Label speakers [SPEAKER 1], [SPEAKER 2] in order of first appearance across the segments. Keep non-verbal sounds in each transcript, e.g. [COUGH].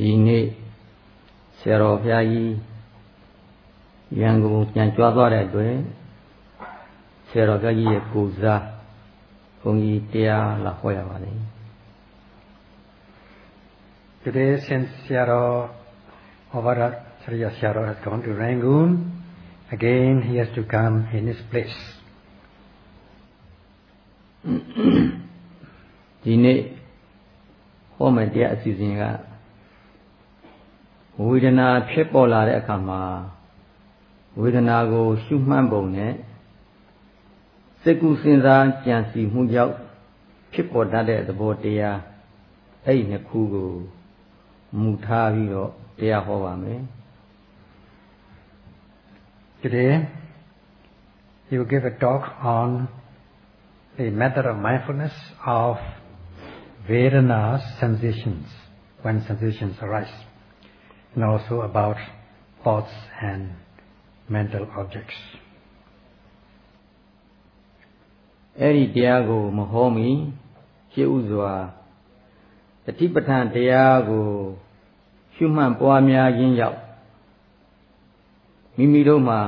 [SPEAKER 1] ဒီနေ့ဆရာတော်ဘုရားကြီးရန်ကုန်ပြန်ကြွားသွားတဲ့အတွက်ဆရာတော်ဘုရားကြီးရဲ့ကိုစားဘုန်းကြီးတရားလာဟောရပါလိမ့်
[SPEAKER 2] Today since Sayadaw Avarat Sriya Sayadaw has gone to Rangoon again he has to come in his place
[SPEAKER 1] ဒီနေ့ဟောမယ့်တရားအစီအစဉ်က ဝေဒနာဖြစ်ပေါ်လာတဲ့အခါမှာဝေဒနာကို ရှုမှတ်ပုံနဲ့စိတ်ကူးစဉ်းစားကြံစီမှုကြောင့်ဖြစ်ပေါ်တတ်တဲ့သဘောတရားအဲ့ဒီနှစ်ခုကိုမူထားပြီးတော့တရားဟောပါမယ်
[SPEAKER 2] Today he will give a talk on the method of mindfulness of Vedana's sensations when sensations arise and also about thoughts and mental objects.
[SPEAKER 1] အဲ့ဒီတရားကိုမဟောမီရှေးဥစွာတတိပဋ္ဌာန်တရားကိုရှုမှတ်ပွားများခြင်းကြောင့်မိမိတို့မှာ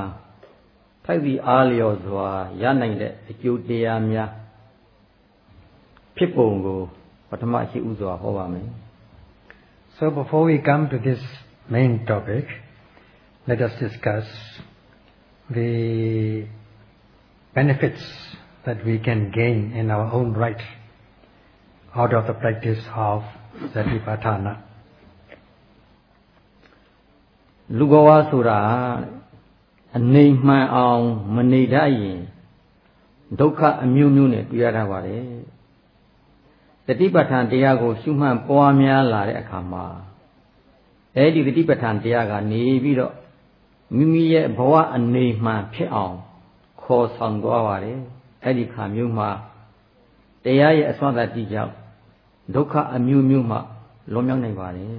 [SPEAKER 1] ထိုက်သည့်အားလျော်စွာရနိုင်တဲ့အကျိုးတရားများဖြစ်ပုံကိုပထမရှေးဥစွာဟောပါမယ်
[SPEAKER 2] So before we come to this main topic, let us discuss the benefits that we can gain in our own right out of the practice of Satipatthana.
[SPEAKER 1] လူဘဝဆိုတာအနေမှန်အောင်မနေတတ်ရင်ဒုက္ခအမျိုးမျိုးနဲ့တွေ့ရတာပါတယ်တတိပဋ္ဌာန်တရားကိုရှုမှတ်ပွားများလာတဲ့အခါမှာ အဲဒီတတိပဋ္ဌာန်တရားကနေပြီးတော့မိမိရဲ့ဘဝအနေမှန်ဖြစ်အောင်ခေါ်ဆောင်သွားပါတယ်အဲ့ဒီခါမျိုးမှာတရားရဲ့အစွမ်းတတိကြောင့်ဒုက္ခအမျိုးမျိုးမှလွန်မြောက်နိုင်ပါတယ်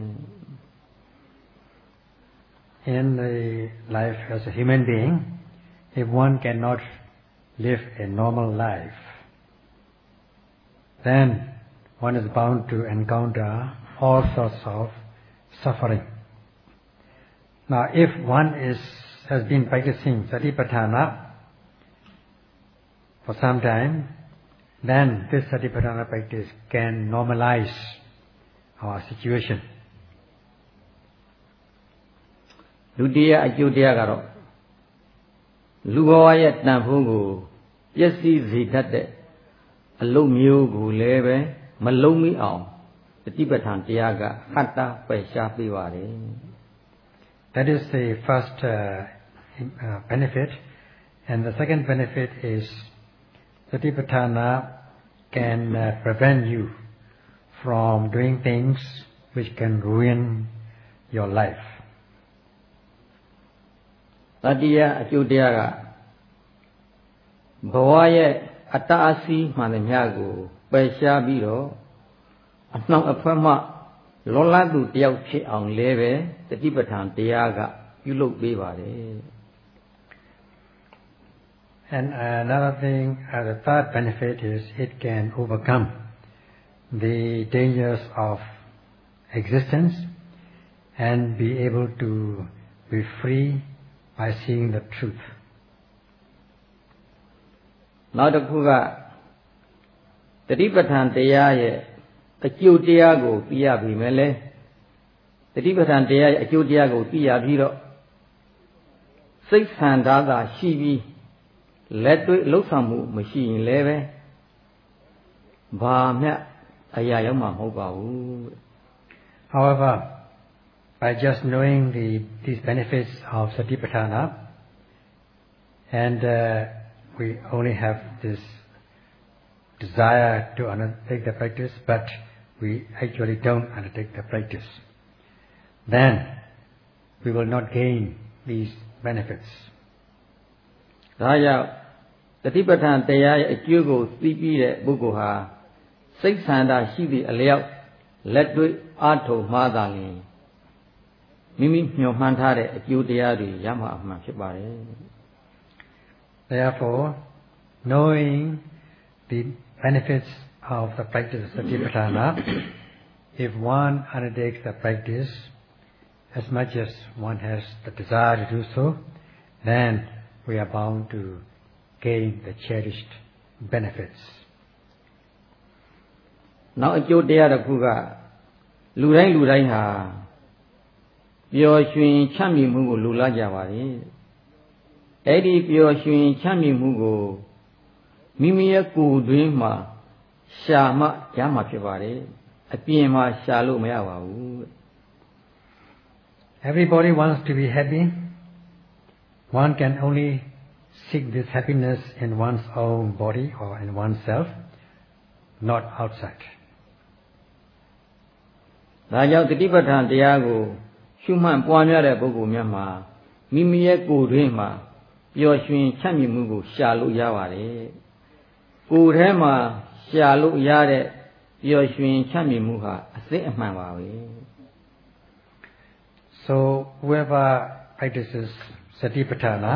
[SPEAKER 2] In the life as a human being, if one cannot live a normal life, then one is bound to encounter all sorts of suffering. Now, if one is has been practicing satipatthana for some time, then this satipatthana practice can normalize our situation.
[SPEAKER 1] လူတရားအကျိုးတရားကတော့လူဘဝရဲ့တန်ဖိုးကိုပျက်စီးစေတတ်တဲ့အလုံးမျိုးကိုလည်းပဲမလုံးမိအောင် တတိပဋ္ဌာန်တရားကဟတ္တပယ်ရှားပေးပါတယ်
[SPEAKER 2] That is the first uh, uh, benefit. And the second benefit is Satipatthana can uh, prevent you from doing things which can ruin your life.
[SPEAKER 1] တတိယအကျိုးတရားကဘဝရဲ့အတ္တအစီးမှန်တဲ့မြတ်ကိုပယ်ရှားပြီးတော့ အနှောင့်အဖက်မှလောလတ်သူတယောက်ဖြစ်အောင်လဲပဲတတိပဋ္ဌာန်တရားကပြုလုပ်ပေးပါတယ်
[SPEAKER 2] And another thing, uh, the third benefit is it can overcome the dangers of existence and be able to be free by seeing the truth.
[SPEAKER 1] နောက်တစ်ခုကတတိပဋ္ဌာန်တရားရဲ့ အကျိုးတရားကိုသိရပြီမဲ့လဲတတိပဋ္ဌာန်တရားရဲ့အကျိုးတရားကိုသိရပြီးတော့စိတ်ဆန္ဒသာရှိပြီးလက်တွေ့လှုပ်ဆောင်မှုမရှိရင်လည်းပဲဘာမှအရာရောက်မှာမဟုတ်ပါဘူး
[SPEAKER 2] However, by just knowing the, these benefits of Satipatthana, and uh, we only have this desire to undertake the practice, but we actually don't undertake the practice, then we will not gain these benefits.
[SPEAKER 1] ဒါကြောင့်တတိပဋ္ဌာန်တရားရဲ့အကျိုးကိုသိပြီးတဲ့ပုဂ္ဂိုလ်ဟာစိတ်ဆန္ဒရှိသည့်အလျောက်လက်တွေ့အားထုတ်မှသာလျှင်မိမိမျှော်မှန်းထားတဲ့အကျိုးတရားတွေရမှာအမှန်ဖြစ်ပါတယ်
[SPEAKER 2] Therefore, knowing the benefits of the practice of Satipatthana if one undertakes the practice as much as one has the desire to do so, then we are bound to gain the cherished benefits.
[SPEAKER 1] နောက်အကျိုးတရားတစ်ခုကလူတိုင်းလူတိုင်းဟာပျော်ရွှင်ချမ်းမြေ့မှုကိုလူလားကြပါလေအဲ့ဒီပျော်ရွှင်ချမ်းမြေ့မှုကိုမိမိရဲ့ကိုယ်တွင်းမှာ ရှာမှရမှာဖြစ်ပါတယ်အပြင်မှာရှာလို့မရပါဘူး
[SPEAKER 2] Everybody wants to be happy. One can only seek this happiness in one's own body or in oneself, not outside.
[SPEAKER 1] ဒါကြောင့်တတိပဋ္ဌာန်တရားကိုရှုမှတ်ပွားများတဲ့ပုဂ္ဂိုလ်များမှာမိမိရဲ့ကိုယ်တွင်းမှာပျော်ရွှင်ချမ်းမြေ့မှုကိုရှာလို့ရပါတယ်။ကိုယ်ထဲမှာ ရှာလို့ရတဲ့ပျော်ရွှင်ချမ်းမြေ့မှုဟာအစစ်အမှန်ပါပဲ။
[SPEAKER 2] So whoever practices satipatthana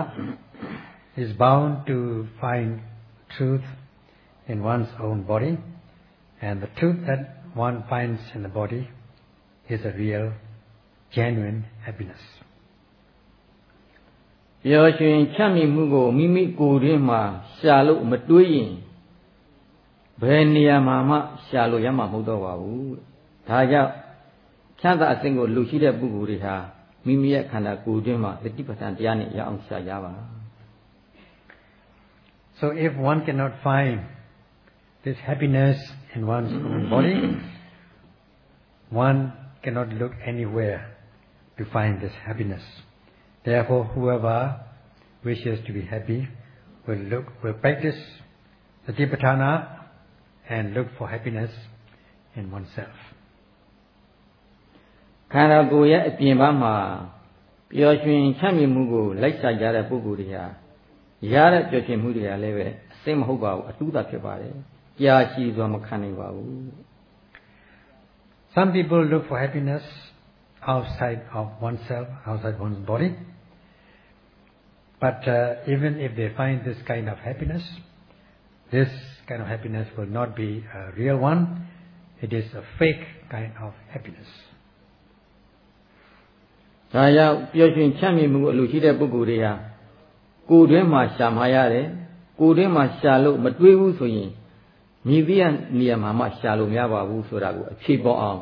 [SPEAKER 2] is bound to find truth in one's own body and the truth that one finds in the body is a real, genuine happiness.
[SPEAKER 1] ပျော်ရွှင်ချမ်းမြေ့မှုကိုမိမိကိုယ်တွင်းမှာရှာလို့မတွေးရင်
[SPEAKER 2] so if one cannot find this happiness in one's own body one cannot look anywhere to find this happiness. Therefore whoever wishes to be happy will look will practice Satipatthana and look for happiness in oneself.
[SPEAKER 1] ခန္ဓာကိုယ်ရဲ့အပြင်ဘက်မှာပျော်ရွှင်ချမ်းမြေ့မှုကိုလိုက်စားကြတဲ့ပုဂ္ဂိုလ်တွေဟာရတဲ့ပျော်ရွှင်မှုတွေကလည်းပဲအစိမ့်မဟုတ်ပါဘူးအတူတာဖြစ်ပါတယ်။ကြာရှည်စွာမခံနိုင်ပါဘူး
[SPEAKER 2] Some people look for happiness outside of oneself, outside one's body. But uh, even if they find this kind of happiness, this kind of happiness will not be a real one. It is a fake kind of happiness.
[SPEAKER 1] ။ဒါကြောင့်ပျော်ရွှင်ချမ်းမြေ့မှုကိုအလိုရှိတဲ့ပုဂ္ဂိုလ်တွေဟာကိုယ်တွင်းမှာရှာမှာရတယ်။ကိုယ်တွင်းမှာရှာလို့မတွေးဘူးဆိုရင်မြည်သည့်နေရာမှာမှရှာလို့မရပါဘူးဆိုတာကိုအဖြေပေါ်အောင်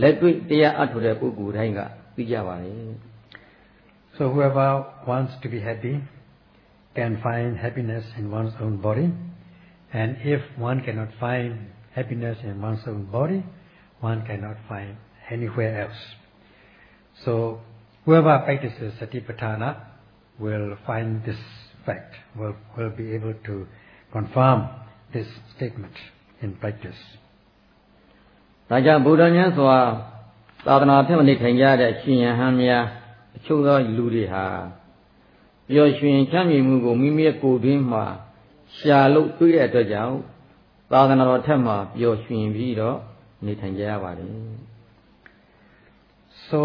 [SPEAKER 1] လက်တွေ့တရားအထုတ်တဲ့ပုဂ္ဂိုလ်တိုင်းကသိကြပါလေ။
[SPEAKER 2] So whoever wants to be happy can find happiness in one's own body. And if one cannot find happiness in one's own body, one cannot find anywhere else. So whoever practices satipatthana will find this fact, will, will be able to confirm this statement in practice.
[SPEAKER 1] ဒါကြောင့်ဗုဒ္ဓမြတ်စွာသာသနာ့ဖြစ်မနေထိုင်ကြတဲ့ရှင်ယဟန်များအချို့သောလူတွေဟာပျော်ရွှင်ချမ်းမြေ့မှုကိုမိမိရဲ့ကိုယ်တွင်းမှာ ရှာလို့တွေးတဲ့အတွက်ကြောင့်သာသနာတော်ထက်မှာပျော်ရွှင်ပြီးတော့နေထိုင်ကြရပါတယ်
[SPEAKER 2] So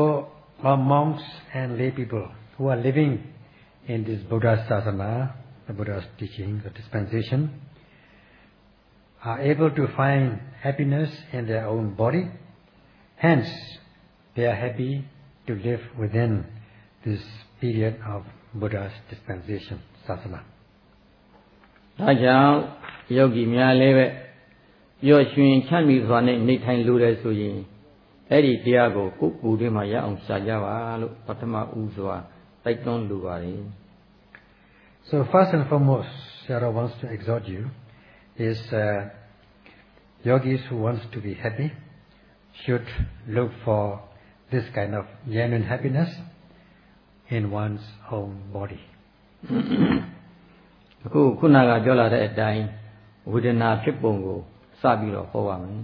[SPEAKER 2] our monks and lay people who are living in this Buddha Sasana, the Buddha's teaching, the dispensation, are able to find happiness in their own body. Hence, they are happy to live within this period of Buddha's dispensation, Sasana.
[SPEAKER 1] ဒါကြောင့်ယောဂီများလည်းပဲပျော်ရွှင်ချမ်းမြေ့စွာနဲ့နေထိုင်လိုတယ်ဆိုရင်အဲ့ဒီတရားကိုကိုယ်ကိုယ်တွင်းမှာရအောင်ရှာကြပါလို့ပထမဦးစွာတိုက်တွန်းလိုပါတယ်
[SPEAKER 2] So first and foremost, Sayadaw wants to exhort you is uh, yogis who wants to be happy should look for this kind of genuine happiness in one's own body.
[SPEAKER 1] အခုခုနကပြောလာတဲ့အတိုင်းဝေဒနာဖြစ်ပုံကိုစပြီးတော့ဟောပါမယ်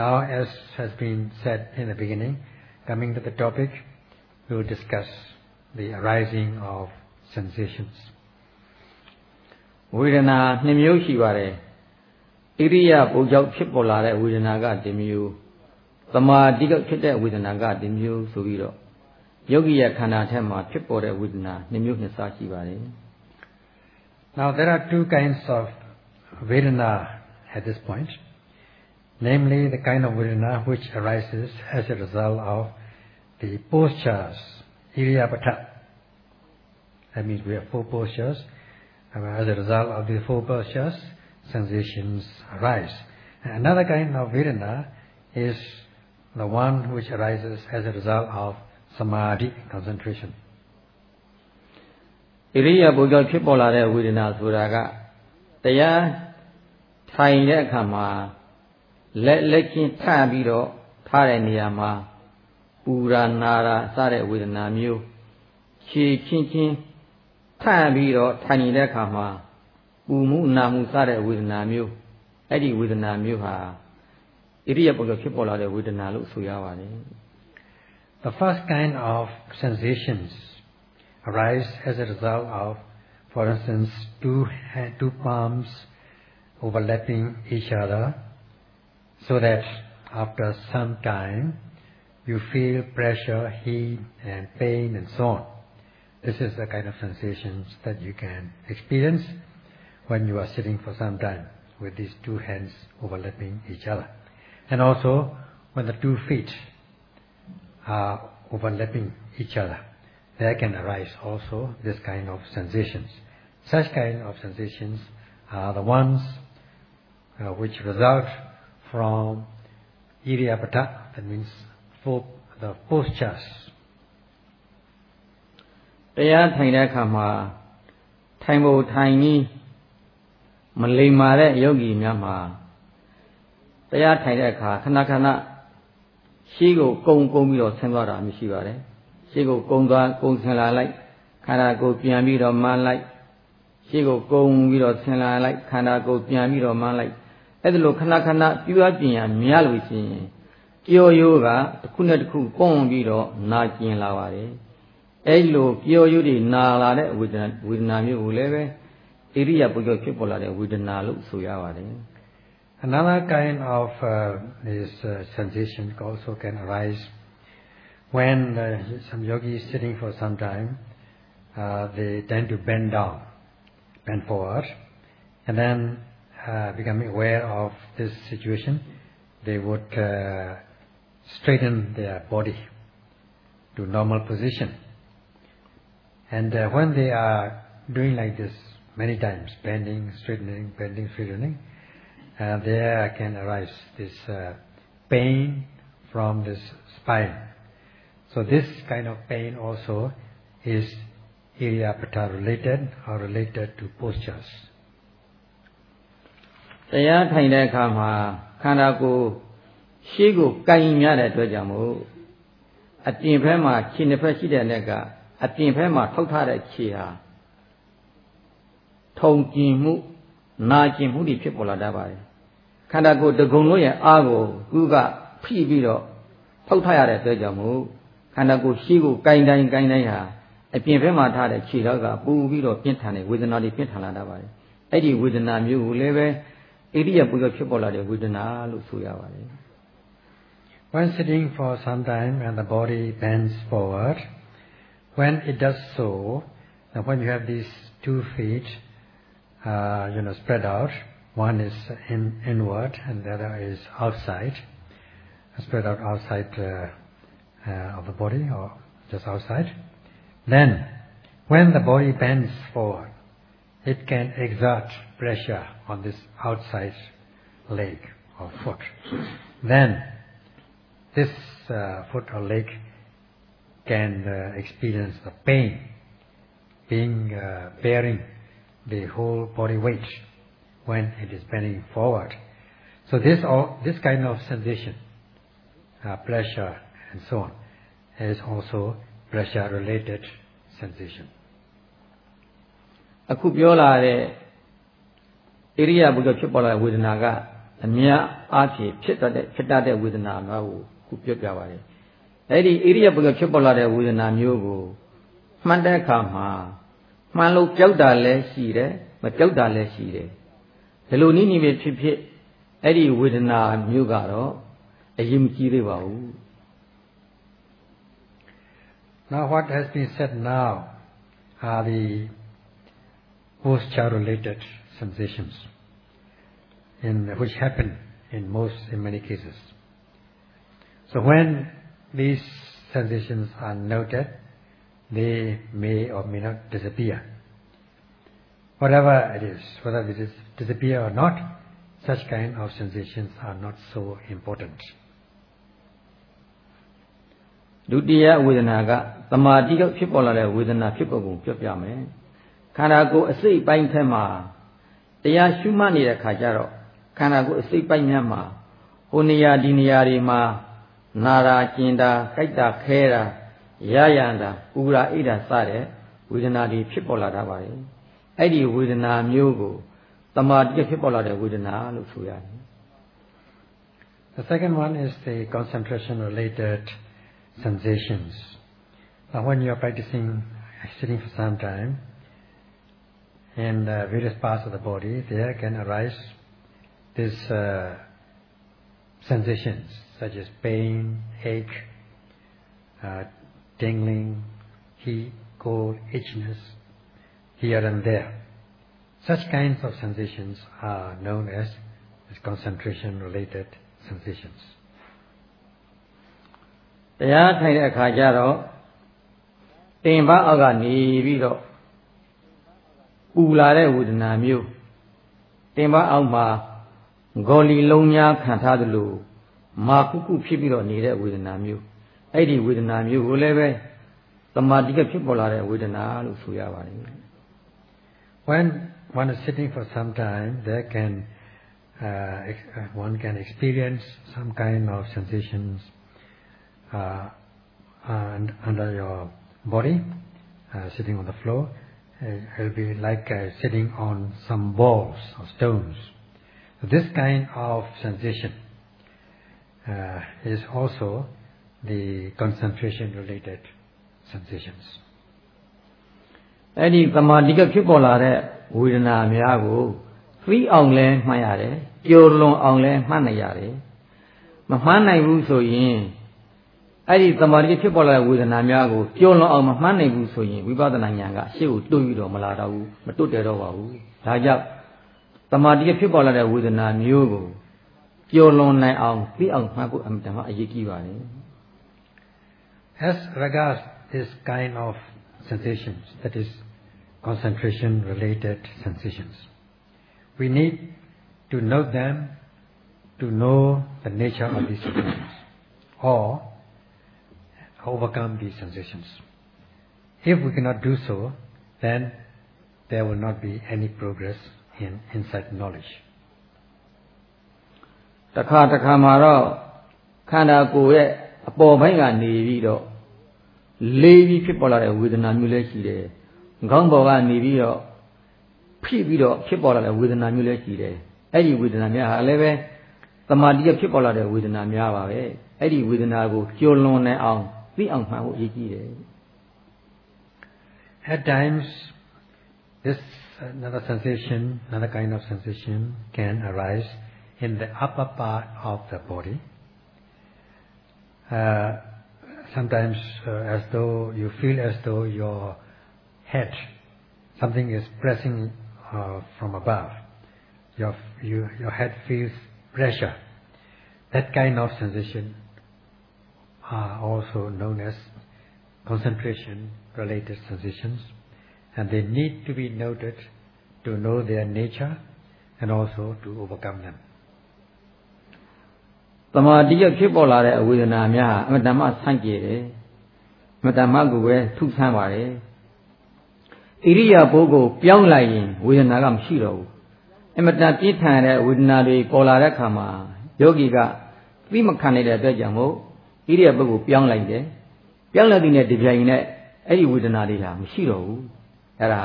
[SPEAKER 2] Now, as has been said in the beginning, coming to the topic, we will discuss the arising of sensations.
[SPEAKER 1] ဝေဒနာနှစ်မျိုးရှိပါတယ်ဣရိယာပုကြောင့်ဖြစ်ပေါ်လာတဲ့ဝေဒနာကတစ်မျိုးသမာဓိကဖြစ်တဲ့ဝေဒนาကတစ်မျိုးဆိုပြီးတော့ယောဂီရဲ့ခန္ဓာထဲမှာဖြစ်ပေါ်တဲ့ဝေဒနာနှစ်မျိုးနှစ်စားရှိပါတယ်
[SPEAKER 2] Now, there are two kinds of Vedana at this point. namely the kind of Vedana which arises as a result of the postures, Iriyapata. That means we have four postures. Uh, as a result of the four postures, sensations arise. And another kind of Vedana is the one which arises as a result of samadhi, concentration.
[SPEAKER 1] ဣရိယာပုဂ္ဂိုလ်ဖြစ်ပေါ်လာတဲ့ဝေဒနာဆိုတာကတရားထိုင်တဲ့အခါမှာလက်လက်ချင်းထပြီးတော့ထားတဲ့နေရာမှာပူရာနာရာစတဲ့ဝေဒနာမျိုးခြေချင်းချင်းထပြီးတော့ထိုင်နေတဲ့အခါမှာပူမှုနာမှုစတဲ့ဝေဒနာမျိုးအဲ့ဒီဝေဒနာမျိုးဟာဣရိယာပုဂ္ဂိုလ်ဖြစ်ပေါ်လာတဲ့ဝေဒနာလို့ဆိုရပါတယ်
[SPEAKER 2] The first kind of sensations arise as a result of for instance two two palms overlapping each other so that after some time you feel pressure, heat and pain and so on. This is the kind of sensations that you can experience when you are sitting for some time with these two hands overlapping each other. And also when the two feet are overlapping each other, there can arise also this kind of sensations. Such kind of sensations are the ones uh, which result from Iriyapata, that means for the postures.
[SPEAKER 1] တရားထိုင်တဲ့အခါမှာထိုင်ဖို့ထိုင်ကြီးမလိမ္မာတဲ့ယောဂီများမှာတရားထိုင်တဲ့အခါခဏခဏရှေးကိုကုံကုံပြီးတော့ဆင်းသွားတာမရှိပါတယ် ရှေးကိုကုံသွားကုံဆင်လာလိုက်ခန္ဓာကိုယ်ပြန်ပြီးတော့မှန်းလိုက်ရှေးကိုကုံပြီးတော့ဆင်လာလိုက်ခန္ဓာကိုယ်ပြန်ပြီးတော့မှန်းလိုက်အဲ့ဒါလိုခဏခဏပြုအပ်ပြင်ရများလို့ရှိရင်ကြောရိုးကတစ်ခုနဲ့တစ်ခုကွန်ပြီးတော့နာကျင်လာပါတယ်အဲ့လိုကြောရိုးတွေနာလာတဲ့ဝေဒနာဝေဒနာမျိုးကိုလည်းပဲ Another
[SPEAKER 2] kind of uh, this uh, sensation also can arise when uh, some yogi is sitting for some time. Uh, they tend to bend down, bend forward, and then uh, becoming aware of this situation, they would uh, straighten their body to normal position. And when they are doing like this many times, bending, straightening, bending, straightening, and there can arise this uh, pain from this spine. So this kind of pain also is Iriyapata related or related to postures.
[SPEAKER 1] တရားထိုင်တဲ့အခါမှာခန္ဓာကိုယ်ရှေးကိုကင်ရတဲ့အတွက်ကြောင့်မို့အပြင်ဘက်မှာခြေနှစ်ဖက်ရှိတဲ့နဲ့ကအပြင်ဘက်မှာထောက်ထားတဲ့ခြေဟာထုံကျင်မှုနာကျင်မှုတွေဖြစ်ပေါ်လာတတ်ပါတယ်ခန္ဓာကိုယ်တကုံလုံးရဲ့အားကိုကုကဖိပြီးတော့ဖောက်ထရတဲ့အတွက်ကြောင့်မို့ခ န္ဓာကိုယ်ရှိကိုကိုင်းတိုင်းကိုင်းတိုင်းဟာအပြင်ဘက်မှာထားတဲ့ခြေထောက်ကပူပြီးတော့ပြင်းထန်တဲ့ဝေဒနာတွေပြင်းထန်လာတတ်ပါတယ်အဲ့ဒီဝေဒနာမျိုးကိုလည်းပဲဣရိယာပုဂ္ဂိုလ်ဖြစ်ပေါ်လာတဲ့ဝေဒနာလို့ဆိုရပါတယ်
[SPEAKER 2] When sitting for some time and the body bends forward, when it does so, and when you have these two feet uh, you know, spread out. One is in, inward and the other is outside, spread out outside uh, uh, of the body or just outside. Then, when the body bends forward, it can exert pressure on this outside leg or foot. Then, this uh, foot or leg can uh, experience the pain being uh, bearing the whole body weight when it is bending forward. So this all, this kind of sensation, uh, pleasure and so on, is also pressure related sensation.
[SPEAKER 1] အခုပြောလာတဲ့ဣရိယာပုဂ္ဂိုလ်ဖြစ်ပေါ်လာတဲ့ဝေဒနာကအများအားဖြင့်ဖြစ်တတ်တဲ့ဖြစ်တတ်တဲ့ဝေဒနာမျိုးကိုခုပြောပြပါတယ်။အဲဒီဣရိယာပုဂ္ဂိုလ်ဖြစ်ပေါ်လာတဲ့ဝေဒနာမျိုးကိုမှတ်တဲ့အခါမှာမှန်လို့ကြောက်တာလည်းရှိတယ်မကြောက်တာလည်းရှိတယ်ဒီလိုနည်းနည်းပဲဖြစ်ဖြစ်အဲ့ဒီဝေဒနာမျိုးကတော့အရင်မကြည့်သေးပါဘူး
[SPEAKER 2] Now what has been said now are the posture related sensations in which happen in most, in many cases. So when these sensations are noted, they may or may not disappear. Whatever it is, whether it is disappear or not, such kind of sensations are not so important.
[SPEAKER 1] ဒုတိယဝေဒနာကသမာဓိကဖြစ်ပေါ်လာတဲ့ဝေဒနာဖြစ်ပေါ်ပုံပြောပြမယ်ခန္ဓာကိုယ်အစိတ်ပိုင်းထက်မှာတရားရှုမှတ်နေတဲ့ခါကျတော့ခန္ဓာကိုယ်အစိတ်ပိုင်းများမှာဟိုနေရာဒီနေရာတွေမှာနာတာကျင်တာကြိုက်တာခဲတာရရန်တာပူရာအိတ်တာစတဲ့ဝေဒနာတွေဖြစ်ပေါ်လာတာပါလေအဲ့ဒီဝေဒနာမျိုးကိုတမာတိဖြစ်ပေါ်လာတဲ့ဝေဒနာလို့ဆိုရတယ်
[SPEAKER 2] The second one is the concentration related sensations. Now when you are practicing sitting for some time in various parts of the body, there can arise these uh, sensations such as pain, ache, uh, tingling, heat, cold, itchiness, here and there. Such kinds of sensations are known as, as concentration related sensations.
[SPEAKER 1] တရားထိုင်တဲ့အခါကျတော့တင်ပအောက်ကနေပြီးတော့ပူလာတဲ့ဝေဒနာမျိုးတင်ပအောက်မှာဂေါ်လီလုံးများခံထားသလိုမာကုကုဖြစ်ပြီးတော့နေတဲ့ဝေဒနာမျိုးအဲ့ဒီဝေဒနာမျိုးကိုလည်းပဲသမာဓိကဖြစ်ပေါ်လာတဲ့ဝေဒနာလို့ဆိုရပါတယ်
[SPEAKER 2] When one is sitting for some time, there can uh, uh, one can experience some kind of sensations uh, under your body, uh, sitting on the floor. Uh, it will be like uh, sitting on some balls or stones. So this kind of sensation is also the concentration related sensations.
[SPEAKER 1] အဲ့ဒီသမာဓိကဖြစ်ပေါ်လာတဲ့ဝေဒနာများကိုသိအောင်လဲမှတ်ရတယ်ကြော်လွန်အောင်လဲမှတ်နိုင်ရတယ်မမှန်းနိုင်ဘူးဆိုရင် အဲ့ဒီသမာဓိဖြစ်ပေါ်လာတဲ့ဝေဒနာများကိုကြော်လွန်အောင်မမှန်းနိုင်ဘူးဆိုရင်ဝိပဿနာဉာဏ်ကအရှိကိုတွတ်ပြီးတော့မလာတော့ဘူးမတွတ်တယ်တော့ပါဘူးဒါကြောင့်သမာဓိဖြစ်ပေါ်လာတဲ့ဝေဒနာမျိုးကိုကြော်လွန်နိုင်အောင်သိအောင်မှတ်ဖို့အမှန်တမ်းအရေးကြီးပါတယ်
[SPEAKER 2] As regards this kind of sensations, that is concentration related sensations. We need to know them to know the nature of these sensations or overcome these sensations. If we cannot do so, then there will not be any progress in insight knowledge.
[SPEAKER 1] တခါတခါမှာတော့ခန္ဓာကိုယ်ရဲ့အပေါ်ပိုင်းကနေပြီးတော့လေးပြီးဖြစ်ပေါ်လာတဲ့ဝေဒနာမျိုးလည်းရှိတယ်။ခေါင်းပေါ်ကနေပြီးတော့ဖိပြီးတော့ဖြစ်ပေါ်လာတဲ့ဝေဒနာမျိုးလည်းရှိတယ်။အဲ့ဒီဝေဒနာများဟာလည်းပဲတမာတိဖြစ်ပေါ်လာတဲ့ဝေဒနာများပါပဲ။အဲ့ဒီဝေဒနာကိုကျော်လွန်နိုင်အောင် သိအောင်မှန်ဖို့အရေးကြီးတယ်။
[SPEAKER 2] At times this another sensation another kind of sensation can arise in the upper part of the body uh, sometimes uh, as though you feel as though your head, something is pressing uh, from above. Your, you, your head feels pressure. That kind of sensation are also known as concentration related sensations and they need to be noted to know their nature and also to overcome them.
[SPEAKER 1] သမာဓိရဖြစ်ပေါ်လာတဲ့အဝေဒနာများအမတ္တမဆန့်ကျင်တယ်အမတ္တမကိုပဲထုဆန်းပါတယ်ဣရိယာပုကိုပြောင်းလိုက်ရင်ဝေဒနာကမရှိတော့ဘူးအမတ္တပြင်းထန်တဲ့ဝေဒနာတွေပေါ်လာတဲ့အခါမှာယောဂီကသိမခံနိုင်တဲ့အတွက်ကြောင့်မို့ ဣရိယာပုကိုပြောင်းလိုက်တယ်ပြောင်းလိုက်တဲ့ဒီပြိုင်နဲ့အဲ့ဒီဝေဒနာတွေဟာမရှိတော့ဘူးအဲ့ဒါ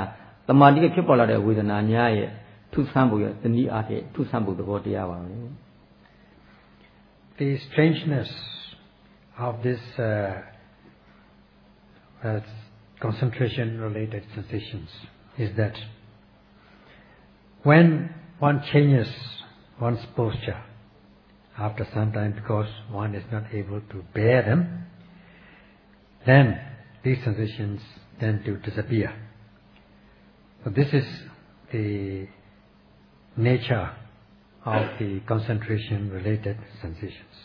[SPEAKER 1] သမာဓိဖြစ်ပေါ်လာတဲ့ဝေဒနာများရဲ့ထုဆန်းဖို့ရဲ့တနည်းအားဖြင့်ထုဆန်းဖို့သဘောတရားပါပဲ
[SPEAKER 2] the strangeness of this uh, uh, concentration related sensations is that when one changes one's posture after some time because one is not able to bear them, then these sensations tend to disappear. So this is the nature of the concentration related sensations.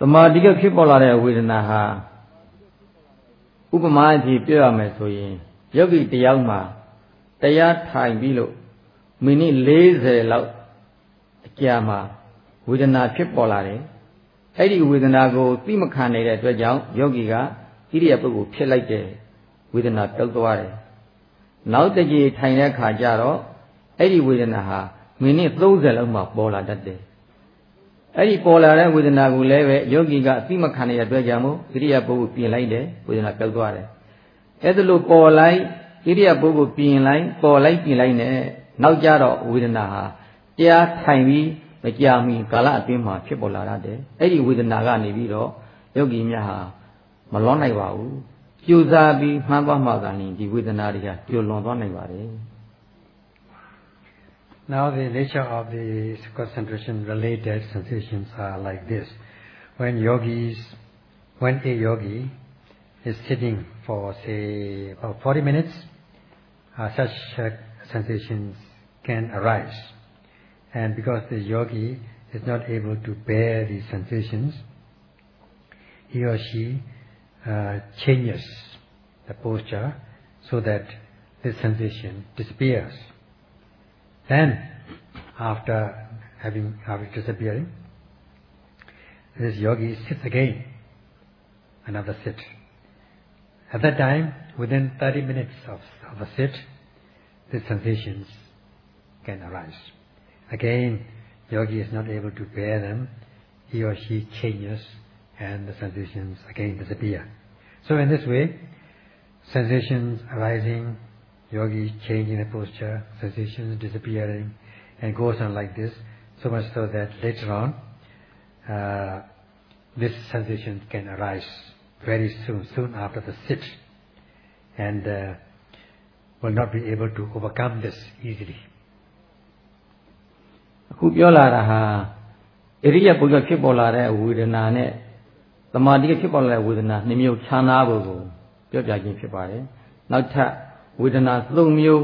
[SPEAKER 1] တမာတိကဖြစ်ပေါ်လာတဲ့ဝေဒနာဟာဥပမာအဖြစ်ပြောရမယ်ဆိုရင်ယောဂီတယောက်မှာတရားထိုင်ပြီးလို့မိနစ်40လောက်အ ကြာမှာဝေဒနာဖြစ်ပေါ်လာတယ်အဲ့ဒီဝေဒနာကိုသိမခံနိုင်တဲ့အတွက်ကြောင့်ယောဂီကဣရိယာပုဂ္ဂိုလ်ဖြစ်လိုက်တယ်ဝေဒနာပြုတ်သွားတယ်နောက်တစ်ကြိမ်ထိုင်တဲ့အခါကျတော့အဲ့ဒီဝေဒနာဟာမိနစ်30လောက်မှပေါ်လာတတ်တယ်အဲ့ဒီပေါ်လာတဲ့ဝေဒနာကိုလည်းပဲယောဂီကအသိမခံနိုင်တဲ့အတွက်ကြောင့်မို့ဣရိယာပုဂ္ဂိုလ်ပြင်လိုက်တယ်ဝေဒနာပြုတ်သွားတယ်အဲ့ဒါလို့ပေါ်လိုက်ဣရိယာပုဂ္ဂိုလ်ပြင်လိုက်ပေါ်လိုက်ပြင်လိုက်နဲ့နောက်ကြတော့ဝေဒနာဟာ တရားထိုင်ပြီးမကြာမီကာလအတွင်းမှာဖြစ်ပေါ်လာတတ်တယ်အဲ့ဒီဝေဒနာကနေပြီးတော့ယောဂီများဟာမလွန်နိုင်ပါဘူးကြိုးစားပြီးမှန်းသွားမှသာလျှင်ဒီဝေဒနာတွေကကျွလွန်သွားနိုင်ပါတယ်
[SPEAKER 2] Now the nature of the concentration related sensations are like this. When yogis, when a yogi is sitting for say about 40 minutes, uh, such uh, sensations can arise. And because the yogi is not able to bear these sensations, he or she uh, changes the posture so that this sensation disappears. Then, after having after disappearing, this yogi sits again, another sit. At that time, within 30 minutes of, of the sit, the sensations can arise. Again, yogi is not able to bear them, he or she changes and the sensations again disappear. So in this way, sensations arising, yogi changing the posture, sensations disappearing, and goes on like this, so much so that later on, uh, this sensation can arise very soon, soon after the sit, and uh, will not be able to overcome this easily.
[SPEAKER 1] အခုပြောလာတာဟာအရိယပုဂ္ဂဖြစ်ပေါ်လာတဲ့ဝေဒနာနဲ့သမာဓိဖြစ်ပေါ်လာတဲ့ဝေဒနာနှစ်မျိုးခြားနာဖို့ကိုပြောပြခြင်းဖြစ်ပါတယ်။နောက်ထပ်ဝေဒနာသုံးမျိုး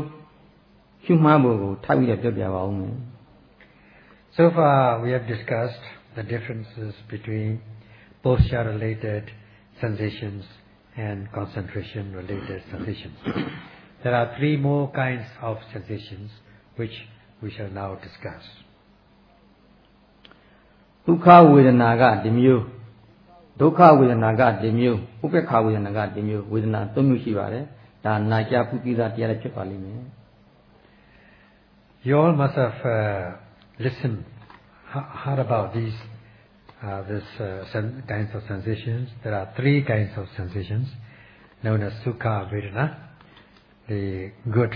[SPEAKER 1] ရှုမှန်းဖို့ကိုထပ်ပြီးတော့ပြောပြပါဦးမယ်။
[SPEAKER 2] So far we have discussed the differences between posture related sensations and concentration related sensations. There are three more kinds of sensations which we shall now discuss.
[SPEAKER 1] ဒုက္ခဝေဒနာကဒီမျိုးဒုက္ခဝေဒနာကဒီမျိုးဥပ္ပခဝေဒနာကဒီမျိုးဝေဒနာသုံးမျိုးရှိပါတယ်ဒါနာကြဖူးပြီးသားတရားလည်းဖြစ်ပါလိမ့်မယ်
[SPEAKER 2] You all must have uh, listened heard about these uh, this uh, kinds of sensations. There are three kinds of sensations known as sukha vedana, the good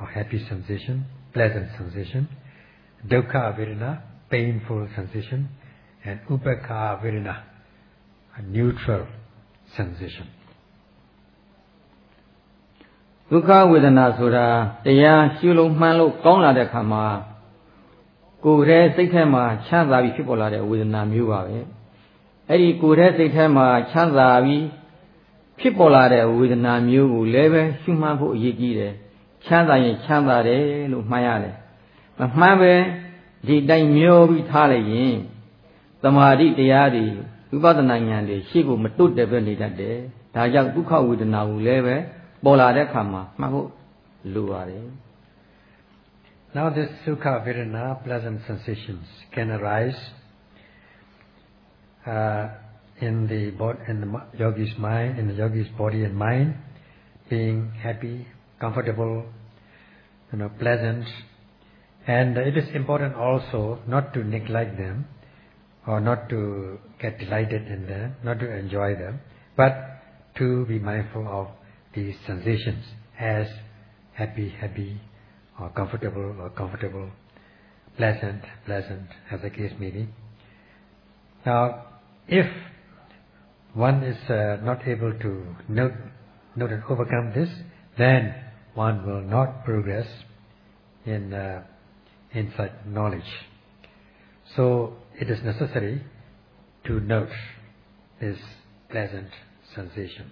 [SPEAKER 2] or happy sensation, pleasant sensation, dukkha vedana, painful sensation, and upekha vedana, a neutral sensation.
[SPEAKER 1] ဒုက္ခဝေဒနာဆိုတာတရားရှုလို့မှန်းလို့ကောင်းလာတဲ့ခါမှာကိုယ်ရဲ့စိတ်ထဲမှာချမ်းသာပြီးဖြစ်ပေါ်လာတဲ့ဝေဒနာမျိုးပါပဲအဲ့ဒီကိုယ်ရဲ့စိတ်ထဲမှာချမ်းသာပြီးဖြစ်ပေါ်လာတဲ့ဝေဒနာမျိုးကိုလည်းပဲရှုမှန်းဖို့အရေးကြီးတယ်ချမ်းသာရင်ချမ်းသာတယ်လို့မှန်းရတယ်မမှန်းပဲဒီတိုင်းမျောပြီးထားလိုက်ရင် သမာဓိတရားတွေဝိပဿနာဉာဏ်တွေရှေ့ကိုမတွတ်တယ်ပဲနေတတ်တယ်။ဒါကြောင့်ဒုက္ခဝေဒနာကိုလည်းပဲပေါ်လာတဲ့အခါမှာမှတ်ဖို့လိုပါတယ်။
[SPEAKER 2] Now this sukha vedana, pleasant sensations, can arise uh, in the body, in the yogi's mind, in the yogi's body and mind, being happy, comfortable, you know, pleasant, and it is important also not to neglect them or not to get delighted in them, not to enjoy them, but to be mindful of these sensations as happy, happy, or comfortable, or comfortable, pleasant, pleasant, as the case may be. Now, if one is uh, not able to note, note and overcome this, then one will not progress in uh, knowledge. So it is necessary to note this pleasant sensation.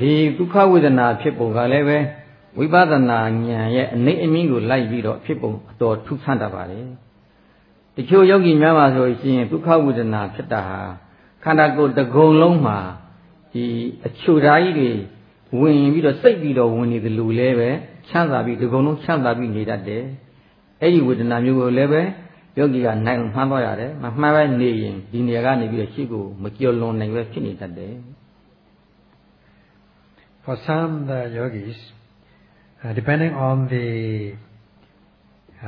[SPEAKER 1] ဒီဒုက္ခဝေဒနာဖြစ်ပုံကလည်းပဲဝိပဿနာဉာဏ်ရဲ့အနေအမြင့်ကိုလိုက်ပြီးတော့ဖြစ်ပုံအတော်ထူးဆန်းတတ်ပါလေတချို့ယောဂီများပါဆိုရင်ဒုက္ခဝေဒနာဖြစ်တာဟာခန္ဓာကိုယ်တစ်ကုံလုံးမှာဒီအချိုဓာကြီးတွေဝင်ပြီးတော့စိတ်ပြီးတော့ဝင်နေတယ်လို့လည်းပဲချမ်းသာပြီးဒီကုံလုံးချမ်းသာပြီးနေတတ်တယ်အဲ့ဒီဝေဒနာမျိုးကိုလည်းပဲ ယောဂီကနိုင်မှန်းသွားရတယ်မမှန်းပဲနေရင်ဒီနေရာကနေပြီးတော့ရှေ့ကိုမကျော်လွန်နိုင်ပဲဖြစ်နေတတ်တယ်
[SPEAKER 2] For some the yogis uh, depending on the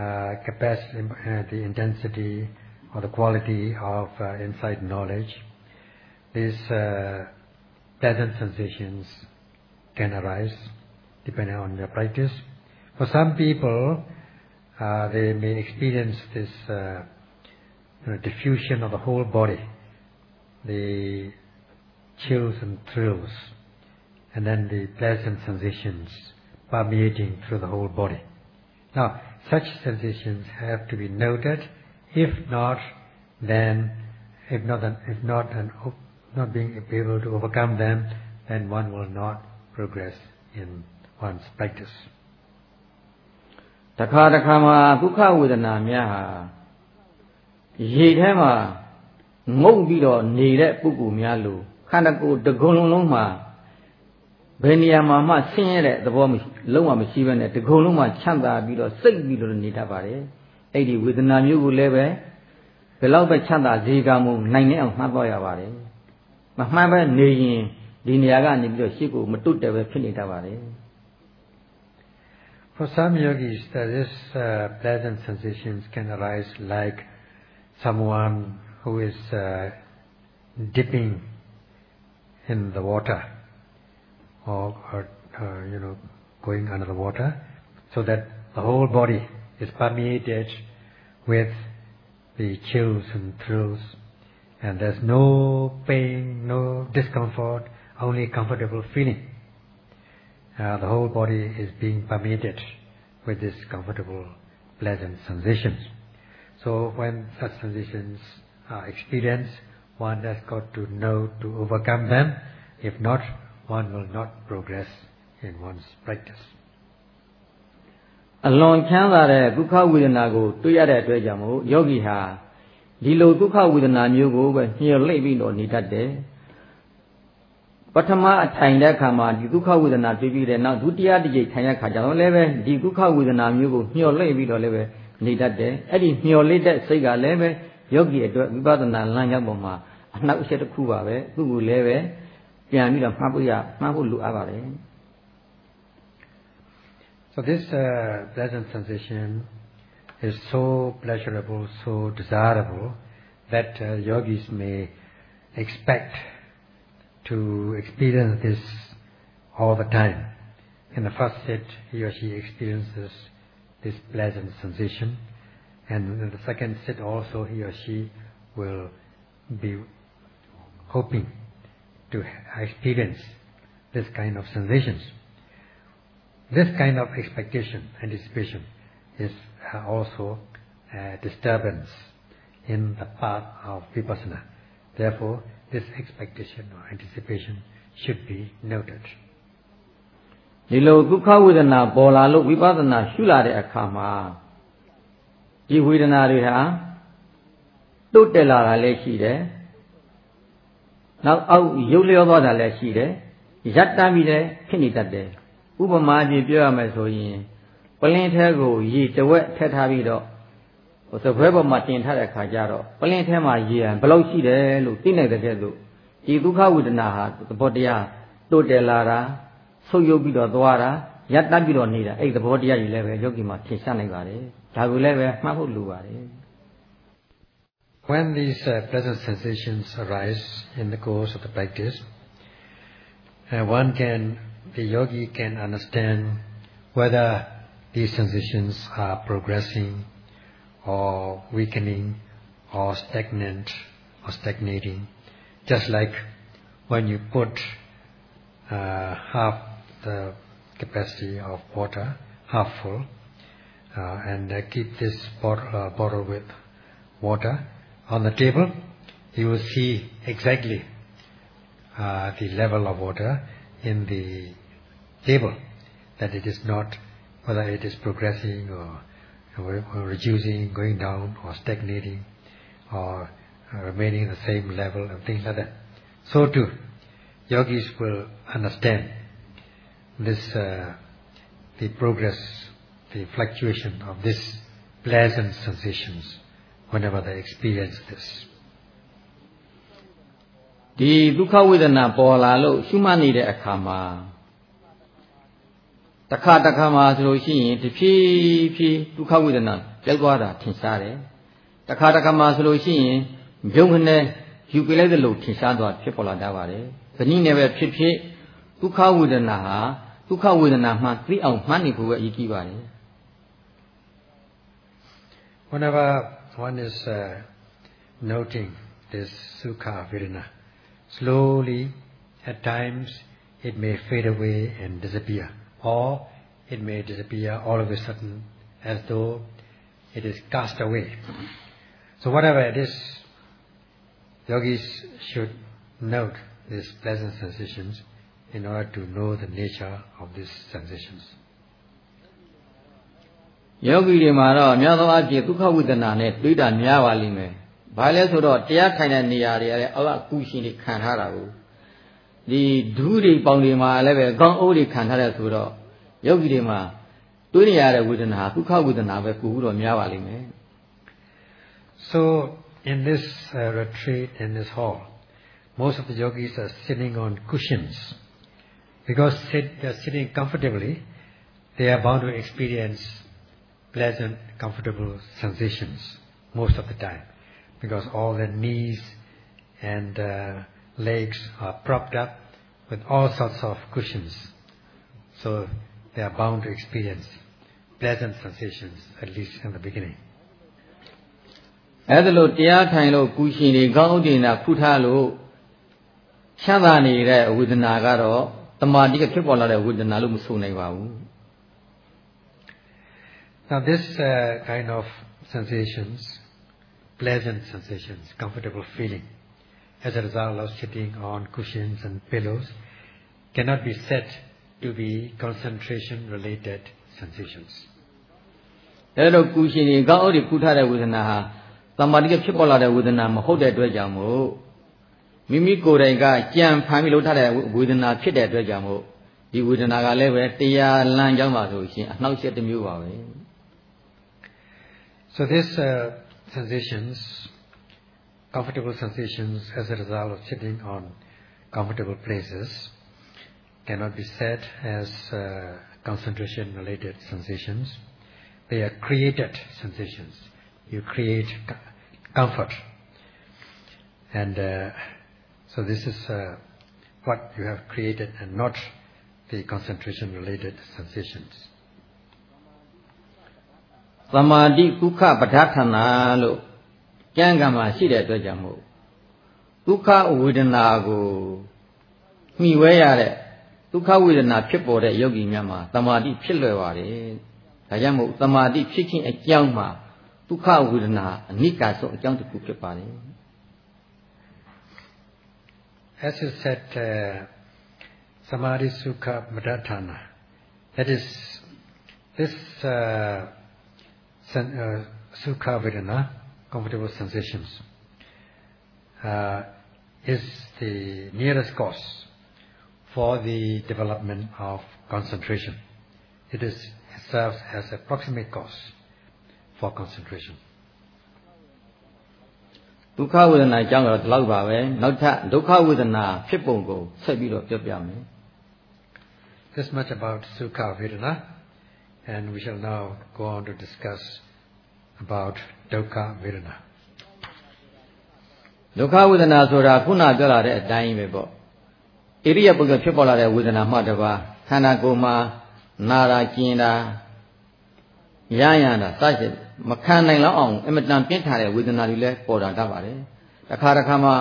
[SPEAKER 2] uh, capacity uh, the intensity or the quality of uh, insight knowledge these uh, pleasant sensations can arise depending on their practice for some people uh, they may experience this uh, you know, diffusion of the whole body, the chills and thrills, and then the pleasant sensations permeating through the whole body. Now, such sensations have to be noted. If not, then if not, if not, and not being able to overcome them, then one will not progress in one's practice.
[SPEAKER 1] တခါတခါမှာဒုက္ခဝေဒနာများဟာရေထဲမှာငုံပြီးတော့နေတဲ့ပုဂ္ဂိုလ်များလို့ခန္ဓာကိုယ်တကုံလုံးလုံးမှာဘယ်နေရာမှာမှဆင်းရဲတဲ့သဘောလုံးဝမရှိဘဲနဲ့တကုံလုံးမှာချမ်းသာပြီးတော့စိတ်ပြီးတော့နေတတ်ပါတယ်အဲ့ဒီဝေဒနာမျိုးကိုလည်းပဲဘယ်လောက်ပဲချမ်းသာစေကမှုနိုင်နေအောင်မှတ်တော့ရပါတယ်မမှန်ပဲနေရင်ဒီနေရာကနေပြီးတော့ရှေ့ကိုမတွတ်တယ်ပဲဖြစ်နေတတ်ပါတယ်
[SPEAKER 2] For some yogis, these uh, pleasant sensations can arise like someone who is uh, dipping in the water or, or you know going under the water so that the whole body is permeated with the chills and thrills and there's no pain, no discomfort, only comfortable feeling the whole body is being permeated with this comfortable, pleasant sensations. So when such sensations are experienced, one has got to know to overcome them. If not, one will not progress in one's practice.
[SPEAKER 1] အလွန်ချမ်းသာတဲ့ဒုက္ခဝေဒနာကိုတွေ့ရတဲ့အတွက်ကြောင့်မို့ယောဂီဟာဒီလိုဒုက္ခဝေဒနာမျိုးကိုပဲညှို့လိမ့်ပြီးတော့နေတတ်တယ် ပထမအထိုင်တဲ့အခါမှာဒီဒုက္ခဝေဒနာတွေ့ပြီးတဲ့နောက်ဒုတိယတစ်ကြိမ်ထိုင်တဲ့အခါကျတော့လည်းပဲဒီဒုက္ခဝေဒနာမျိုးကိုမျှော်လင့်ပြီးတော့လည်းပဲနေတတ်တယ်အဲ့ဒီမျှော်လင့်တဲ့စိတ်ကလည်းပဲယောဂီအတွက်ဝိပဿနာလမ်းကြောင်းပေါ်မှာအနှောက်အယှက်တစ်ခုပါပဲသူ့ကိုလည်းပဲပြန်ပြီးတော့မှတ်ဖို့ရမှတ်ဖို့လိုအပ်ပါတယ်
[SPEAKER 2] So this uh, pleasant sensation is so pleasurable, so desirable that uh, yogis may expect to experience this all the time. In the first set, he or she experiences this pleasant sensation, and in the second set also, he or she will be hoping to experience this kind of sensations. This kind of expectation, anticipation, is uh, also a disturbance in the path of vipassana. Therefore, this expectation or anticipation should be noted
[SPEAKER 1] ဒီလိုဒုက္ခဝေဒနာပေါ်လာလို့ဝိပဿနာရှုလာတဲ့အခါမှာဒီဝေဒနာတွေဟာတုတ်တက်လာတာလည်းရှိတယ်နောက်အောက်ရုပ်လျောသွားတာလည်းရှိတယ်ရပ်တမ်းပြီးလည်းဖြစ်နေတတ်တယ်ဥပမာကြီးပြောရမယ်ဆိုရင်ပလင်းထဲကိုရေတဝက်ထည့်ထားပြီးတော့ ဟိုစပွဲပေါ်မှာတင်ထားတဲ့ခါကျတော့ပလင်းထဲမှာရေဟန်ဘယ်လောက်ရှိတယ်လို့သိနိုင်တဲ့ကဲ့သို့ဒီဒုက္ခဝေဒနာဟာသဘောတရားတိုးတယ်လာတာဆုပ်ယုပ်ပြီးတော့သွားတာရပ်တတ်ပြီးတော့နေတာအဲ့ဒီသဘောတရားကြီးလည်းပဲယောဂီမှာထင်ရှားနိုင်ပါတယ်ဒါကိုလည်းပဲမှတ်ဖို့လိုပါတယ်
[SPEAKER 2] When these uh, pleasant sensations arise in the course of the practice, uh, one can, the yogi can understand whether these sensations are progressing or weakening or stagnant or stagnating. Just like when you put uh, half the capacity of water, half full, uh, and uh, keep this bottle, uh, bottle with water on the table, you will see exactly uh, the level of water in the table. that it is not whether it is progressing or, or reducing, going down, or stagnating, or uh, remaining the same level and things like that. So too, yogis will understand this, uh, the progress, the fluctuation of these pleasant sensations whenever they experience this.
[SPEAKER 1] ဒီဒုက္ခဝေဒနာပေါ်လာလို့ရှုမှတ်နေတဲ့အခါမှာ တစ်ခါတစ်ခါမှာဆိုလို့ရှိရင်တဖြည်းဖြည်းဒုက္ခဝေဒနာကြောက်သွားတာထင်ရှားတယ်တစ်ခါတစ်ခါမှာဆိုလို့ရှိရင်မြုံခနဲ့ယူပြလိုက်တဲ့လို့ထင်ရှားသွားဖြစ်ပေါ်လာတတ်ပါတယ်။ဇနီးနဲ့ပဲဖြစ်ဖြစ်ဒုက္ခဝေဒနာဟာဒုက္ခဝေဒနာမှသိအောင်မှတ်နေဖို့ပဲအရေးကြီးပါတယ်။
[SPEAKER 2] Whenever one is uh, noting this sukha vedana, slowly at times it may fade away and disappear, or it may disappear all of a sudden as though it is cast away. So whatever it is, Yogis should note these pleasant sensations in order to know the nature of these sensations.
[SPEAKER 1] ယောဂီတွေမှာတော့အများသောအားဖြင့်ဒုက္ခဝိဒနာနဲ့တွေးတာများပါလိမ့်မယ်။ဘာလဲဆိုတော့တရားထိုင်တဲ့နေရာတွေလည်းအောက်ကကူရှင်တွေခံထားတာကို ဒီဒုတွေပေါင်တွေမှာလည်းပဲကောင်းအိုးတွေခံထားတဲ့ဆိုတော့ယောဂီတွေမှာတွေးနေရတဲ့ဝေဒနာဒုက္ခဝေဒနာပဲပို့ပြီးတော့များပါလိမ့်မယ်။
[SPEAKER 2] So in this uh, retreat, in this hall, most of the yogis are sitting on cushions. Because sit, they're sitting comfortably, they are bound to experience pleasant, comfortable sensations most of the time. Because all their knees and uh, legs are propped up with all sorts of cushions. So they are bound to experience pleasant sensations, at least in the beginning.
[SPEAKER 1] အဲ့ဒါလို့တရားထိုင်လို့ကုရှင်တွေကောင်းဥဒိနာဖုထားလို့ချမ်းသာနေတဲ့ဝေဒနာကတော့တမာတိကဖြစ်ပေါ်လာတဲ့ဝေဒနာလို့မဆိုနိုင်ပါဘူး
[SPEAKER 2] Now this uh, kind of sensations, pleasant sensations, comfortable feeling, as a result of sitting on cushions and pillows, cannot be said to be concentration-related sensations.
[SPEAKER 1] အဲ့တော့ကုရှင်တွေကောင်းဥဒိဖုထားတဲ့ဝေဒနာဟာတမာတိကဖြစ်ပေါ်လာတဲ့ဝေဒနာမဟုတ်တဲ့အတွက်ကြောင့်မို့မိမိကိုယ်တိုင်ကကြံဖန်ပြီးလုပ်ထားတဲ့ဝေဒနာဖြစ်တဲ့အတွက်ကြောင့်မို့ဒီဝေဒနာကလည်းပဲတရားလမ်းကြောင်းပါဆိုရှင်အနှောက်အယှက်တစ်မျိုးပါပဲ
[SPEAKER 2] So these uh, sensations, comfortable sensations as a result of sitting on comfortable places, cannot be said as uh, concentration-related sensations. They are created sensations. You create comfort. And uh, so this is uh, what you have created and not the concentration related sensations.
[SPEAKER 1] သမာဓိကုခပဋ္ဌာဌာနာလို့ ကျမ်းဂန်မှာရှိတဲ့အတွက်ကြောင့်မို့ဒုက္ခဝေဒနာကိုမှီဝဲရတဲ့ဒုက္ခဝေဒနာဖြစ်ပေါ်တဲ့ယောဂီများမှာသမာဓိဖြစ်လွယ်ပါတယ်။ဒါကြောင့်မို့သမာဓိဖြစ်ခြင်းအကြောင်းမှာဒုက္ခဝေဒနာအနိကာဆုံးအကြောင်းတစ်ခုဖြစ်ပါတယ်
[SPEAKER 2] As you said uh, samadhi sukha madatana that is this uh, sen, uh, sukha vedana comfortable sensations uh, is the nearest cause for the development of concentration it is it serves as a proximate cause for concentration
[SPEAKER 1] ဒုက္ခဝေဒနာအကြောင်းကတော့ဒီလောက်ပါပဲနောက်ထပ်ဒုက္ခဝေဒနာဖြစ်ပုံကိုဆက်ပြီးတော့ပြောပြမယ်
[SPEAKER 2] This much about Sukha Vedana and we shall now go on to discuss about Dukkha Vedana
[SPEAKER 1] ဒုက္ခဝေဒနာဆိုတာခုနပြောလာတဲ့အတိုင်းပဲပေါ့ဣရိယပုဂ္ဂိုလ်ဖြစ်ပေါ်လာတဲ့ဝေဒနာမှတပါခန္ဓာကိုယ်မှာနာတာကျင်တာရရတာစသဖြင့်မခံနိုင်လောက်အောင်အမတန်ပြင်းထန်တဲ့ဝေဒနာတွေလည်းပေါ်လာတတ်ပါတယ်။တစ်ခါတစ်ခါမှာ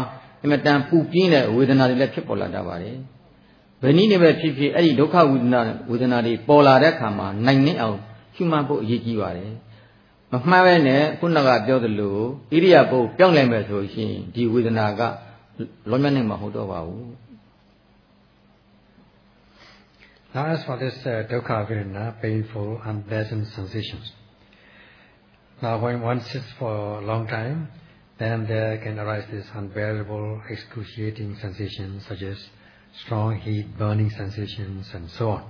[SPEAKER 1] အမတန်ပူပြင်းတဲ့ဝေဒနာတွေလည်းဖြစ်ပေါ်လာတတ်ပါတယ်။ဘယ်နည်းနဲ့ပဲဖြစ်ဖြစ်အဲ့ဒီဒုက္ခဝေဒနာဝေဒနာတွေပေါ်လာတဲ့အခါမှာနိုင်နေအောင်ရှုမှတ်ဖို့အရေးကြီးပါတယ်။ မမှန်ပဲနဲ့ခုနကပြောသလိုဣရိယာပုတ်ပြောင်းလိုက်မယ်ဆိုရင်ဒီဝေဒနာကလောမြတ်နိုင်မှာမဟုတ်တော့ပါဘူး။
[SPEAKER 2] Now as for this uh, dukkha vedana, painful, unpleasant sensations. Now when one sits for a long time, then there can arise this unbearable, excruciating sensations such as strong heat, burning sensations and so on.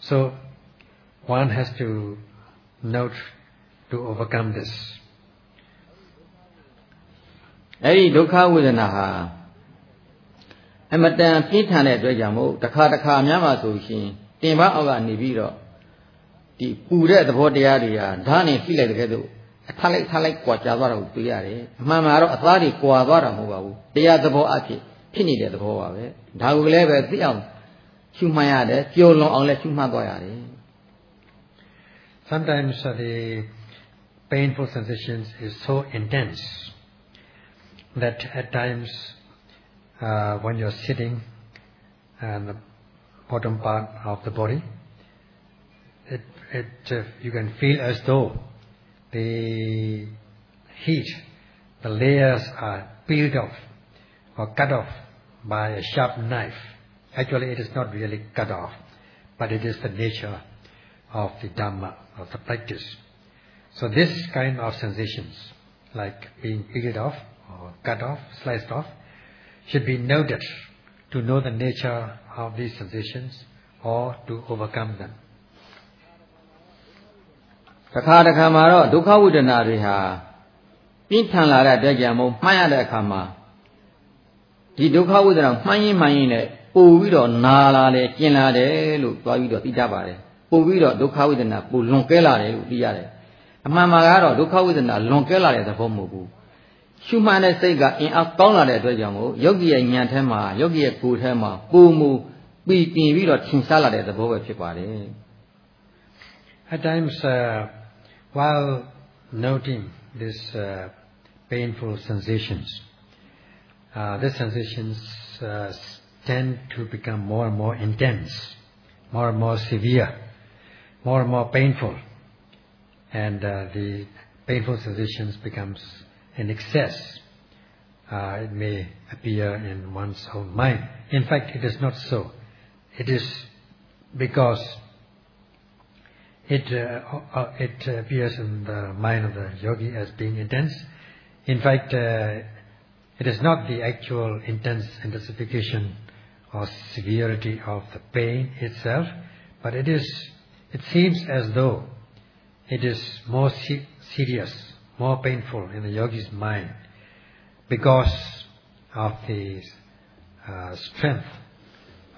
[SPEAKER 2] So one has to note to overcome this.
[SPEAKER 1] အဲ့ဒီဒုက္ခဝေဒနာဟာအမတန်ပြင်းထန်တဲ့အတွက်ကြောင့်မို့တစ်ခါတစ်ခါများမှဆိုရှင်တင်ပအောက်ကနေပြီးတော့ဒီပူတဲ့သဘောတရားတွေဟာဓာတ်နဲ့ဖိလိုက်တဲ့ကဲ့သို့အထလိုက်ထလိုက်ကွာကြသွားတာကိုတွေ့ရတယ်အမှန်မှာတော့အသားတွေကွာသွားတာမဟုတ်ပါဘူးတရားသဘောအဖြစ်ဖြစ်နေတဲ့သဘောပါပဲဒါကိုလည်းပဲသိအောင်ရှုမှတ်ရတယ်ကြော်လွန်အောင်လည်းရှုမှတ်သွားရတယ်
[SPEAKER 2] Sometimes uh, the painful sensations is so intense that at times uh, when you're sitting and the bottom part of the body, it, it, uh, you can feel as though the heat, the layers are peeled off or cut off by a sharp knife. Actually, it is not really cut off, but it is the nature of the Dhamma, of the practice. So this kind of sensations, like being peeled off or cut off, sliced off, should be noted to know the nature of these sensations or to overcome them.
[SPEAKER 1] တခါတခါမှာတော့ဒုက္ခဝိဒနာတွေဟာပြင်းထန်လာတဲ့အတွက်ကြောင့်မို့မှတ်ရတဲ့အခါမှာဒီဒုက္ခဝိဒနာမှန်ရင်မှန်ရင်နဲ့ပို့ပြီးတော့နာလာတယ်ကျင်လာတယ်လို့သွားပြီးတော့သိတတ်ပါတယ်ပို့ပြီးတော့ဒုက္ခဝိဒနာပို့လွန်ကဲလာတယ်လို့သိရတယ် အမှန်မှာကတော့ဒုက္ခဝိဒနာလွန်ကဲလာတဲ့သဘောမဟုတ်ဘူးရှုမှန်တဲ့စိတ်ကအင်အားကောင်းလာတဲ့အတွက်ကြောင့်မို့ယောဂီရဲ့ဉာဏ်ထဲမှာယောဂီရဲ့ကိုယ်ထဲမှာပုံမူပြီးပြင်ပြီးတော့ထင်ရှားလာတဲ့သဘောပဲဖြစ်ပါတယ်
[SPEAKER 2] At times uh, while noting these uh, painful sensations uh, these sensations uh, tend to become more and more intense more and more severe more and more painful and uh, the painful sensations becomes in excess. Uh, it may appear in one's own mind. In fact, it is not so. It is because it, uh, it appears in the mind of the yogi as being intense. In fact, uh, it is not the actual intense intensification or severity of the pain itself, but it is, it seems as though it is more se serious more painful in the yogi's mind because of the uh, strength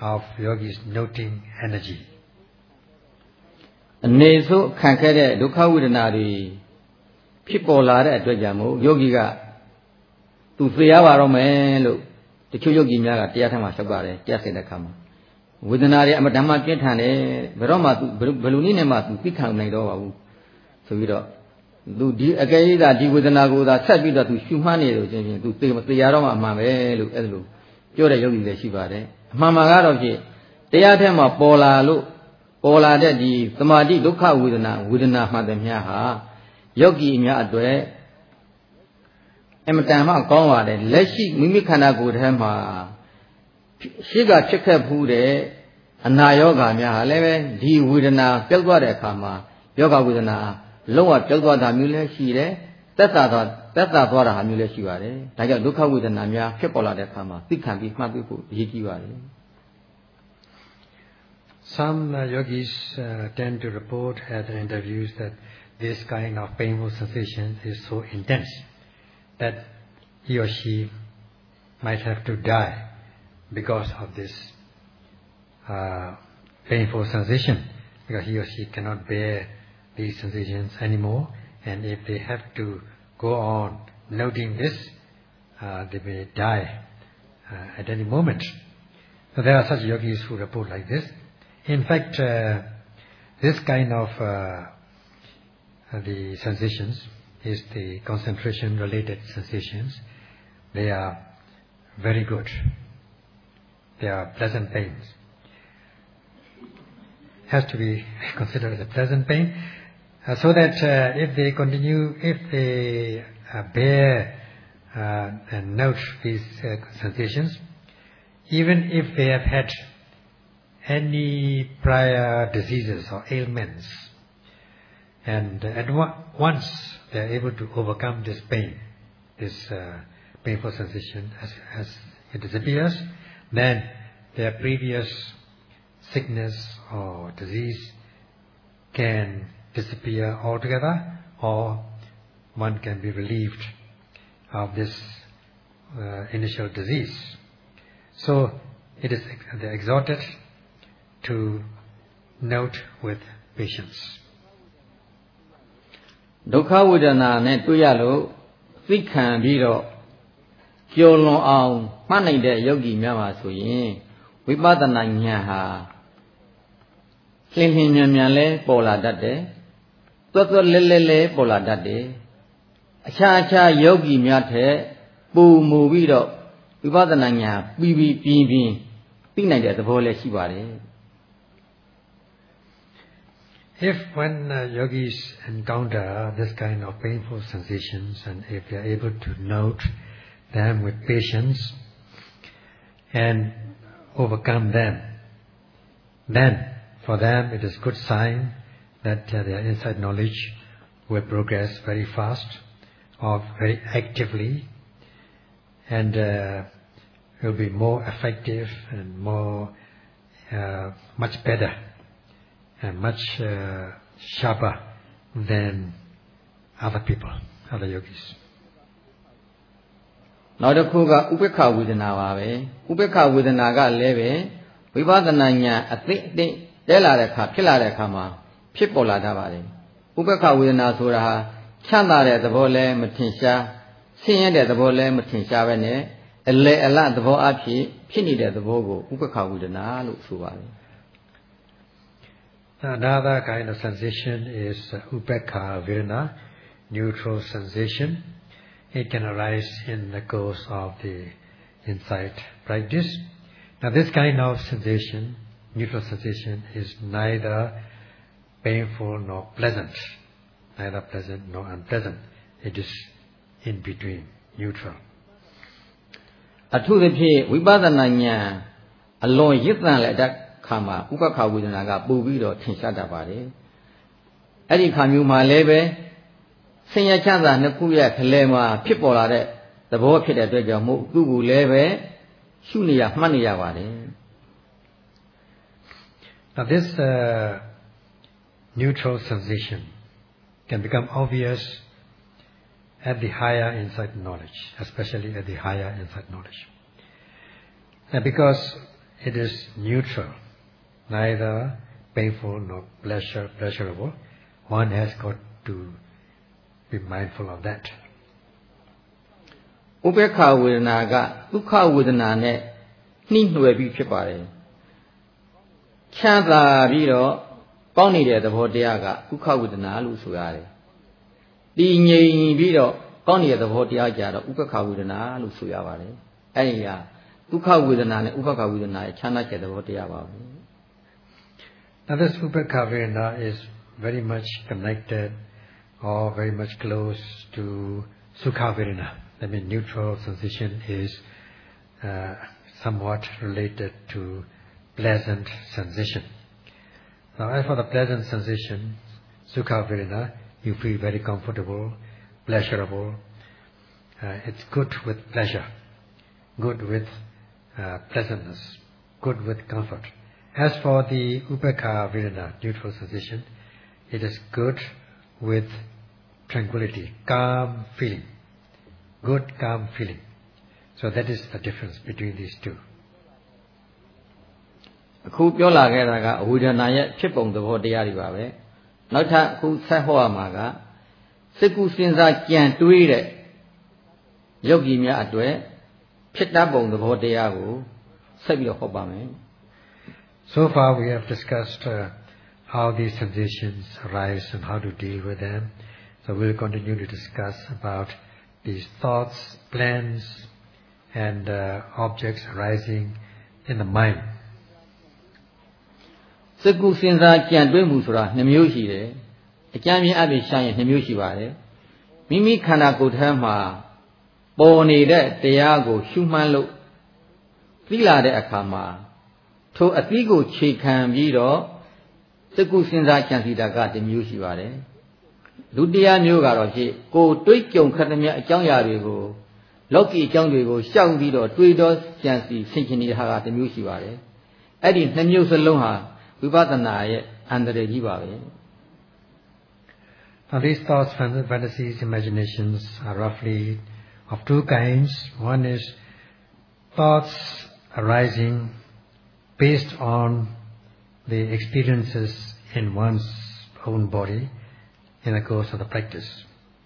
[SPEAKER 2] of yogi's noting energy.
[SPEAKER 1] အနေဆိုခံခဲ့တဲ့ဒုက္ခဝိဒနာတွေဖြစ်ပေါ်လာတဲ့အတွက်ကြောင့်မို့ယောဂီကသူသိရပါတော့မယ်လို့တချို့ယောဂီများကတရားထမ်းမှာလျှောက်ပါတယ်တရားစင်တဲ့ခါမှာဝေဒနာတွေအမတန်မှပြင်းထန်တယ်ဘယ်တော့မှသူဘယ်လိုနည်းနဲ့မှသူသိခံနိုင်တော့ပါဘူး ဆိုပြီးတော့သူဒီအကယ်၍သာဒီဝေဒနာကိုသာဆက်ပြီးတော့သူရှုမှန်းနေလို့ချင်းချင်းသူသိမသိရတော့မှအမှန်ပဲလို့အဲ့လိုပြောတဲ့ယောဂီလည်းရှိပါတယ်အမှန်မှန်ကတော့ဖြင့်တရားထဲမှာပေါ်လာလို့ပေါ်လာတဲ့ဒီသမာဓိဒုက္ခဝေဒနာဝေဒနာမှန်တယ်များဟာယောဂီအများအတွက်အမတန်မှကောင်းပါတယ်လက်ရှိမိမိခန္ဓာကိုယ်ထဲမှာရှိကဖြစ်ခဲ့ဖူးတဲ့အနာယောဂါများဟာလည်းပဲဒီဝေဒနာပျောက်သွားတဲ့အခါမှာယောဂဝေဒနာ လုံးဝပျောက်သွားတာမျိုးလည်းရှိတယ်သက်သာသွားသက်သာသွားတာဟာမျိုးလည်းရှိပါတယ်ဒါကြောင့်ဒုက္ခဝေဒနာများဖြစ်ပေါ်လာတဲ့အခါမှာသိခံပြီးမှတ်သိဖို့အရေးကြီးပါတယ်
[SPEAKER 2] Some uh, yogis uh, tend to report at the interviews that this kind of painful sensation is so intense that he or she might have to die because of this uh, painful sensation because he or she cannot bear these sensations anymore. And if they have to go on noting this, uh, they may die uh, at any moment. So there are such yogis who report like this. In fact, uh, this kind of uh, the sensations is the concentration related sensations. They are very good. They are pleasant pains. Has to be [LAUGHS] considered as a pleasant pain uh, so that uh, if they continue, if they uh, bear and note these sensations, even if they have had any prior diseases or ailments. And at once they are able to overcome this pain, this uh, painful sensation as, as it disappears, then their previous sickness or disease can disappear altogether or one can be relieved of this uh, initial disease. So it is exhorted to note with patience.
[SPEAKER 1] ဒုက္ခဝေဒနာနဲ့တွေ့ရလို့သိခံပြီးတော့ကျော်လွန်အောင်မှတ်နိုင်တဲ့ယောဂီများပါဆိုရင်ဝိပဿနာဉာဏ်ဟာလင်းလင်းမြန်မြန်လဲပေါ်လာတတ်တယ်။ သွက်သွက်လဲလဲလဲပေါ်လာတတ်တယ်။အခြားအခြားယောဂီများထက်ပူမူပြီးတော့ဝိပဿနာဉာဏ်ပြီးပြီးပြင်းပြင်းသိနိုင်တဲ့သဘောလည်းရှိပါတယ်။
[SPEAKER 2] If when uh, yogis encounter this kind of painful sensations and if they are able to note them with patience and overcome them, then for them it is good sign that uh, their insight knowledge will progress very fast or very actively and uh, will be more effective and more uh, much better and much uh, sharper than other people, other yogis.
[SPEAKER 1] နောက်တစ်ခုကဥပ္ပခဝေဒနာပါပဲဥပ္ပခဝေဒနာကလည်းပဲဝိပဿနာဉာဏ်အသိအသိတဲလာတဲ့အခါဖြစ်လာတဲ့အခါမှာ ဖြစ်ပေါ်လာတတ်ပါတယ်ဥပ္ပခဝေဒနာဆိုတာဟာချမ်းသာတဲ့သဘောလည်းမထင်ရှားဆင်းရဲတဲ့သဘောလည်းမထင်ရှားပဲနဲ့အလေအလသဘောအဖြစ်ဖြစ်နေတဲ့သဘောကိုဥပ္ပခဝေဒนาလို့ဆိုပါတယ်
[SPEAKER 2] Another kind of sensation is upekha virna, neutral sensation. It can arise in the course of the insight practice. Now this kind of sensation, neutral sensation, is neither painful nor pleasant, neither pleasant nor unpleasant. It is in between, neutral.
[SPEAKER 1] အထူးသဖြင့်ဝိပဿနာဉာဏ်အလွန်ရစ်တန်လက်တတ်ခါမှာဥပ္ပခဝေဒနာကပို့ပြီးတော့ထင်ရှားတတ်ပါတယ်အဲ့ဒီခါမျိုးမှာလည်းပဲဆင်းရဲချမ်းသာနှစ်ခုရဲ့ခလဲမှာဖြစ်ပေါ်လာတဲ့သဘောဖြစ်တဲ့အတွက်ကြောင့်မို့သူ့ကိုလည်းပဲရှုနေရမှတ်နေရပါတယ်
[SPEAKER 2] Now this uh, neutral sensation can become obvious at the higher insight knowledge, especially at the higher insight knowledge. And because it is neutral, neither painful nor pleasure pleasurable, one has got to be mindful of that.
[SPEAKER 1] ဥပေက္ခဝေဒနာကဒုက္ခဝေဒနာနဲ့နှိမ့်နှွယ်ပြီးဖြစ်ပါတယ်ချမ်းသာပြီးတော့ ပေါက်နေတဲ့သဘောတရားကဒုက္ခဝေဒနာလို့ဆိုရတယ်။တည်ငြိမ်ပြီးတော့ပေါက်နေတဲ့သဘောတရားကြတော့ဥပ္ပခဝေဒနာလို့ဆိုရပါတယ်။အဲဒီဟာဒုက္ခဝေဒနာနဲ့ဥပ္ပခဝေဒနာရဲ့ခြားနားချက်သဘောတရားပါပဲ။
[SPEAKER 2] Now this upekha vedana is very much connected or very much close to sukha vedana. I mean neutral sensation is uh, somewhat related to pleasant sensation. Now as for the pleasant sensation, Sukha Vedana, you feel very comfortable, pleasurable. Uh, it's good with pleasure, good with uh, pleasantness, good with comfort. As for the upekha vedana, neutral sensation, it is good with tranquility, calm feeling, good calm feeling. So that is the difference between these two.
[SPEAKER 1] အခုပြောလာခဲ့တာကအဝိဒနာရဲ့ဖြစ်ပုံသဘောတရားတွေပါပဲနောက်ထပ်အခုဆက်ဟောရမှာကစိတ်ကူးစဉ်းစားကြံတွေးတဲ့ယောဂီများအတွေ့ဖြစ်တတ်ပုံသဘောတရားကိုဆက်ပြီးတော့ဟောပါမယ်
[SPEAKER 2] So far we have discussed uh, how these sensations arise and how to deal with them. So we'll continue to discuss about these thoughts, plans, and uh, objects arising in the mind.
[SPEAKER 1] စကုစဉ်းစားကြံတွေးမှုဆိုတာနှမျိုးရှိတယ်။အကြမ်းမြင်အပြင်ရှာရင်နှမျိုးရှိပါတယ်။မိမိခန္ဓာကိုယ်ထဲမှာပေါ်နေတဲ့တရားကိုရှုမှန်းလို့သိလာတဲ့အခါမှာထိုအသီးကိုခြေခံပြီးတော့စကုစဉ်းစားကြံစီတာကတမျိုးရှိပါတယ်ဒုတိယမျိုးကတော့ဖြစ်ကိုတွေးကြုံခတ်သမျှအကြောင်းအရာတွေကိုလောကီအကြောင်းတွေကိုရှောင်ပြီးတော့တွေးတော့ကြံစီဆင်ခြင်နေတာကတမျိုးရှိပါတယ်အဲ့ဒီနှစ်မျိုးစလုံးဟာဝိ ပဿနာရဲ့အန္တရာယ်ကြီးပါပဲ
[SPEAKER 2] Now these thoughts, fantasies, imaginations are roughly of two kinds. One is thoughts arising based on the experiences in one's own body in the course of the practice.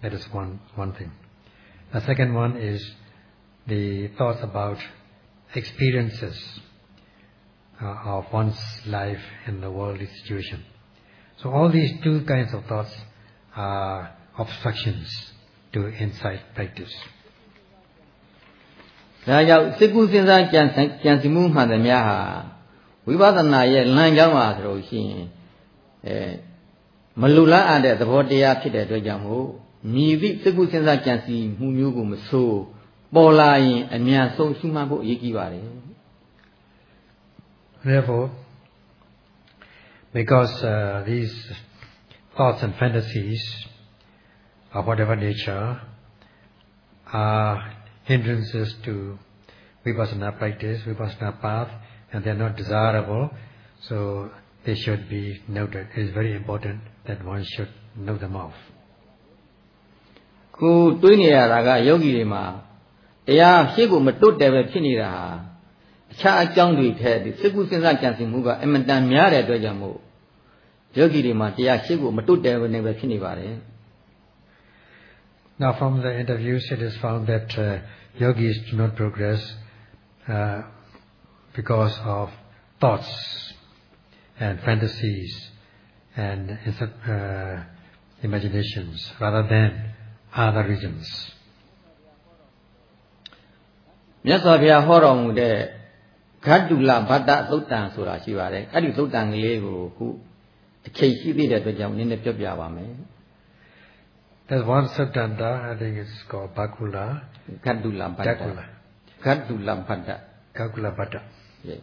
[SPEAKER 2] That is one, one thing. The second one is the thoughts about experiences uh, of one's life in the worldly situation. So all these two kinds of thoughts are obstructions to insight practice.
[SPEAKER 1] ဒါကြောင့်စိတ်ကူးစဉ်းစားကြံကြံစီမှုမှန်သမျှဟာဝိပဿနာရဲ့လမ်းကြောင်းပါဆိုလို့ရှိရင်အဲမလူလားအပ်တဲ့သဘောတရားဖြစ်တဲ့အတွက်ကြောင့်မို့မြည်သည့်စိတ်ကူးစဉ်းစားကြံစီမှုမျိုးကိုမဆိုးပေါ်လာရင်အမြန်ဆုံးရှုမှတ်ဖို့အရေးကြီးပါတယ်
[SPEAKER 2] Therefore, because uh, these thoughts and fantasies of whatever nature are hindrances to vipassana practice, vipassana path, and they are not desirable, so they should be noted. It is very important that one should know them off.
[SPEAKER 1] ခုတွေးနေရတာကယောဂီတွေမှာတရားရှေ့ကိုမတွတ်တယ်ပဲဖြစ်နေတာဟာ အခြားအကြောင်းတွေထက်ဒီစိတ်ကူးစဉ်းစားကြံစည်မှုကအင်မတန်များတဲ့အတွက်ကြောင့်မို့ယောဂီတွေမှာတရားရှေ့ကိုမတွတ်တယ်ပဲနေပဲဖြစ်နေပါတယ်
[SPEAKER 2] Now from the interviews it is found that uh, yogis do not progress uh, because of thoughts and fantasies and uh, imaginations rather than other reasons.
[SPEAKER 1] မြတ်စွာဘုရားဟောတော်မူတဲ့ ဂတ္တုလဗတ္တသုတ်တံဆိုတာရှိပါတယ်အဲ့ဒီသုတ်တံကလေးကိုခုအချိန်ရှိသေးတဲ့အတွက်ကြောင့်နည်းနည်းပြောပြပါမယ်
[SPEAKER 2] There's one Sattanta, I think it's called Bakula.
[SPEAKER 1] ဂတ္တုလဗတ္တ
[SPEAKER 2] Gakula.
[SPEAKER 1] ဂတ္တုလဗတ္တ
[SPEAKER 2] Gakula Bhatta.
[SPEAKER 1] Yes.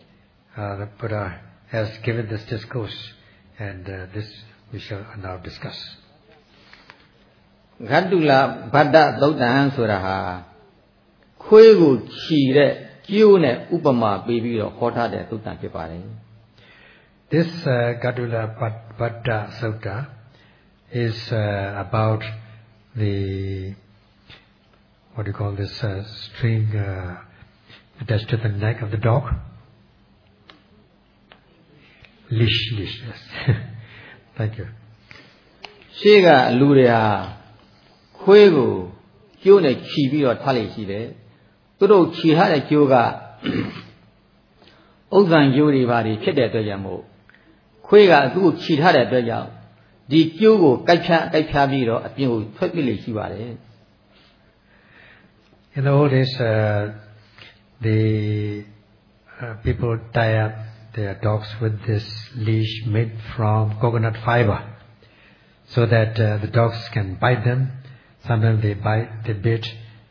[SPEAKER 2] Uh, the Buddha has given this discourse and uh, this we shall now discuss.
[SPEAKER 1] ဂတ္တုလဗတ္တသုတ်တံဆိုတာဟာခွေးကိုခြီတဲ့ ကျိုးနဲ့ဥပမာပေးပြီးတော့ဟောထားတဲ့သုတ်တံဖြစ်ပါတယ်
[SPEAKER 2] This uh, Gatula Bhat- Bhatta Sutta is uh, about the what do you call this uh, string uh, attached to the neck of the dog. Leash, leash, yes. [LAUGHS] Thank you.
[SPEAKER 1] ရှေ့ကလူတွေဟာခွေးကိုကျိုးနဲ့ခြီပြီးတော့ထားလိမ့်ရှိတယ် သူတို့[CLEARS THROAT] ခြီထားတဲ့ကျိုးကဥစ္စာကျိုးတွေပါတွေဖြစ်တဲ့အတွက်ကြောင့်မို့ခွေးကသူ့ကိုခြီထားတဲ့အတွက်ကြောင့်ဒီကျိုးကိုကိုက်ဖြတ်ကိုက်ဖြတ်ပြီးတော့အပြင်ကိုထွက်ပြလိမ့်ရှိပါတယ်
[SPEAKER 2] In the old days, uh, the uh, people tie up their dogs with this leash made from coconut fiber, so that uh, the dogs can bite them. Sometimes they bite, they bit,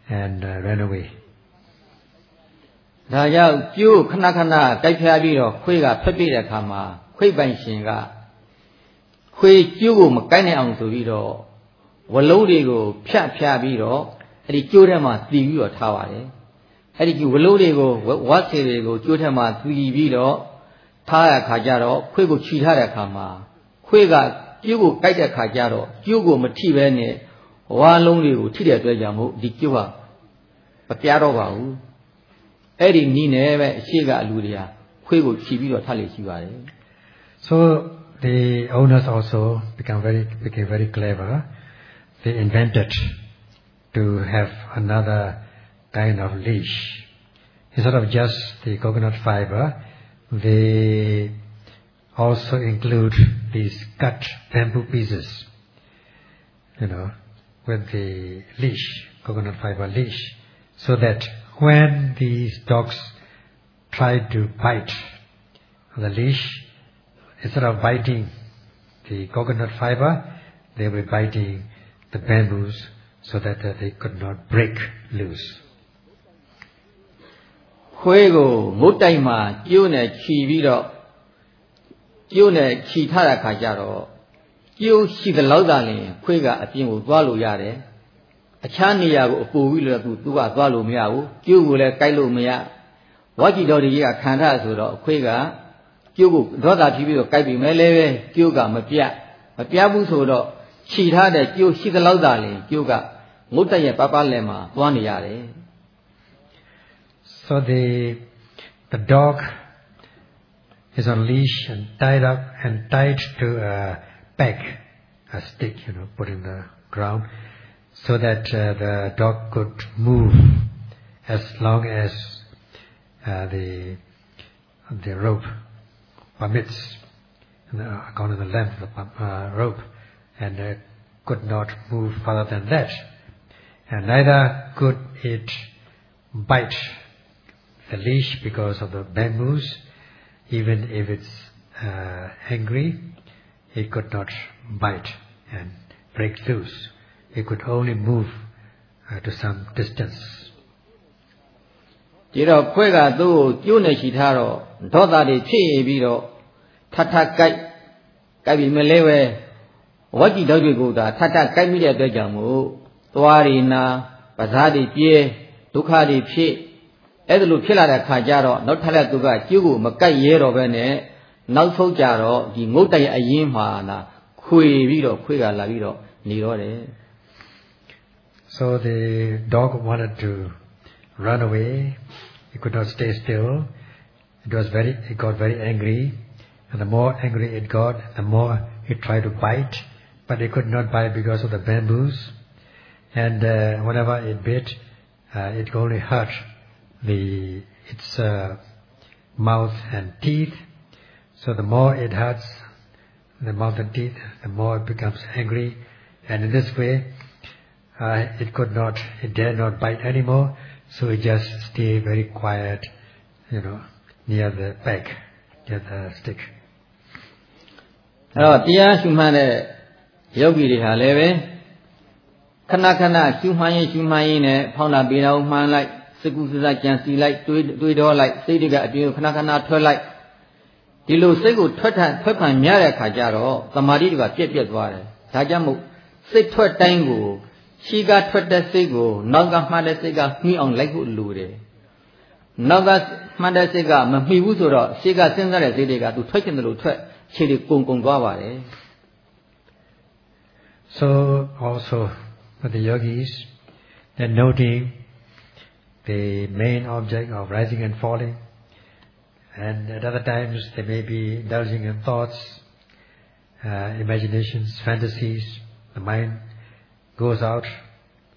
[SPEAKER 2] and uh, run away.
[SPEAKER 1] ဒါကြောင့်ကျိုးခဏခဏကိုက်ဖြတ်ပြီးတော့ခွေးကဖက်ပြတဲ့အခါမှာခွေးပိုင်ရှင်ကခွေးကျိုးကိုမကိုက်နိုင်အောင်ဆိုပြီးတော့ဝလုံးတွေကိုဖြတ်ဖြတ်ပြီးတော့အဲ့ဒီကျိုးထဲမှာတီးပြီးတော့ထားပါတယ်အဲ့ဒီဝလုံးတွေကိုဝဝတ်စီတွေကိုကျိုးထဲမှာတီးပြီးတော့ထားရခါကြတော့ခွေးကိုခြိထားတဲ့အခါမှာခွေးကကျိုးကိုကိုက်တဲ့ခါကြတော့ကျိုးကိုမထိပဲနဲ့ဝါလုံးတွေကိုထိတဲ့အတွက်ကြောင့်မို့ဒီကျိုးကမပြားတော့ပါဘူး အဲ့ဒီနီးနဲ့ပဲအရှိကအလူတွေကခွေးကိုခြီပြီးတော့ထားလေရှိပါတယ်
[SPEAKER 2] So the owners also become very became very clever. They invented to have another kind of leash. Instead of just the coconut fiber, they also include these cut bamboo pieces, you know, with the leash, coconut fiber leash, so that when these dogs try to bite the leash, instead of biting the coconut fiber, they were biting the bamboos so that uh, they could not break loose.
[SPEAKER 1] ခွေးကိုငုတ်တိုက်မှာကျိုးနဲ့ခြီပြီးတော့ကျိုးနဲ့ခြီထတဲ့ခါကျတော့ကျိုးရှိတဲ့လောက်သာလင်ခွေးကအပြင်ကိုသွားလို့ရတယ် အခြားနေရာကိုအပူပြီးလို့သူသူကသွားလို့မရဘူးကျိုးကိုလည်းကိုက်လို့မရဝါကြည်တော်ကြီးကခံထဆိုတော့ခွေးကကျိုးကိုဒေါသဖြစ်ပြီးတော့ကိုက်ပြီမဲလဲပဲကျိုးကမပြတ်မပြတ်ဘူးဆိုတော့ခြိထားတဲ့ကျိုးရှိသလောက်သာလင်ကျိုးကငုတ်တက်ရဲ့ပပလည်းမှာသွားနေရတယ်
[SPEAKER 2] So the the dog is on leash and tied up and tied to a peg, a stick, you know, put in the ground, so that uh, the dog could move as long as uh, the the rope permits, according to the length of the uh, rope and could not move further than that. And neither could it bite the leash because of the bamboos, even if it's uh, angry, it could not bite and break loose. It could only move uh, to some distance.
[SPEAKER 1] ဒီတော့ခွဲကသူ့ကိုကျိုးနေရှိထားတော့ဒေါသတွေဖြစ်ပြီးတော့ထထကြိုက်ကြိုက်ပြီးမလဲပဲဝက်ကြီးတော့တွေကိုသာထထကိုက်မိတဲ့အတွက်ကြောင့်မို့သွားရီနာပဇာတိပြေးဒုက္ခတွေဖြစ်အဲ့ဒါလိုဖြစ်လာတဲ့ခါကျတော့နောက်ထပ်လက်သူကကျုပ်ကိုမကိုက်ရဲတော့ပဲနဲ့နောက်ဆုံးကြတော့ဒီငုတ်တိုင်အရင်မှာလာခွေပြီးတော့ခွေကလာပြီးတော့နေတော့တယ်
[SPEAKER 2] So the dog wanted to run away. He could not stay still. It was very, it got very angry. And the more angry it got, the more it tried to bite. but it could not bite because of the bamboos. And uh, whenever it bit, uh, it only hurt the its uh, mouth and teeth. So the more it hurts the mouth and teeth, the more it becomes angry. And in this way, uh, it could not, it dare not bite anymore. So it just stay very quiet, you know, near the peg, near the stick.
[SPEAKER 1] အဲ့တော့တရားရှုမှတ်တဲ့ယောဂီတွေဟာလည်းပဲခဏခဏရှုမှန်းရင်ရှုမှန်းရင်နဲ့ဖောင်းတာပေတော်မှန်းလိုက်စကုစစကြံစီလိုက်တွေးတွေးတော့လိုက်စိတ်တွေကအပြင်ကိုခဏခဏထွက်လိုက်ဒီလိုစိတ်ကိုထွက်ထထွက်ဖန်များတဲ့အခါကျတော့သမာဓိတွေကပြက်ပြက်သွားတယ်ဒါကြောင့်မို့စိတ်ထွက်တိုင်းကို ရှီကထွက်တဲ့စိတ်ကိုနောက်ကမှတ်တဲ့စိတ်ကမှီအောင်လိုက်ဖို့လိုတယ်နောက်ကမှတ်တဲ့စိတ်ကမမှီဘူးဆိုတော့ရှေ့ကစဉ်းစားတဲ့စိတ်တွေကသူထွက်ကျင်တယ်လို့ထွက်ခြေတွေကုံကုံသွားပါတယ်
[SPEAKER 2] So also for the yogis, they're noting the main object of rising and falling. And at other times they may be indulging in thoughts, uh, imaginations, fantasies. The mind goes out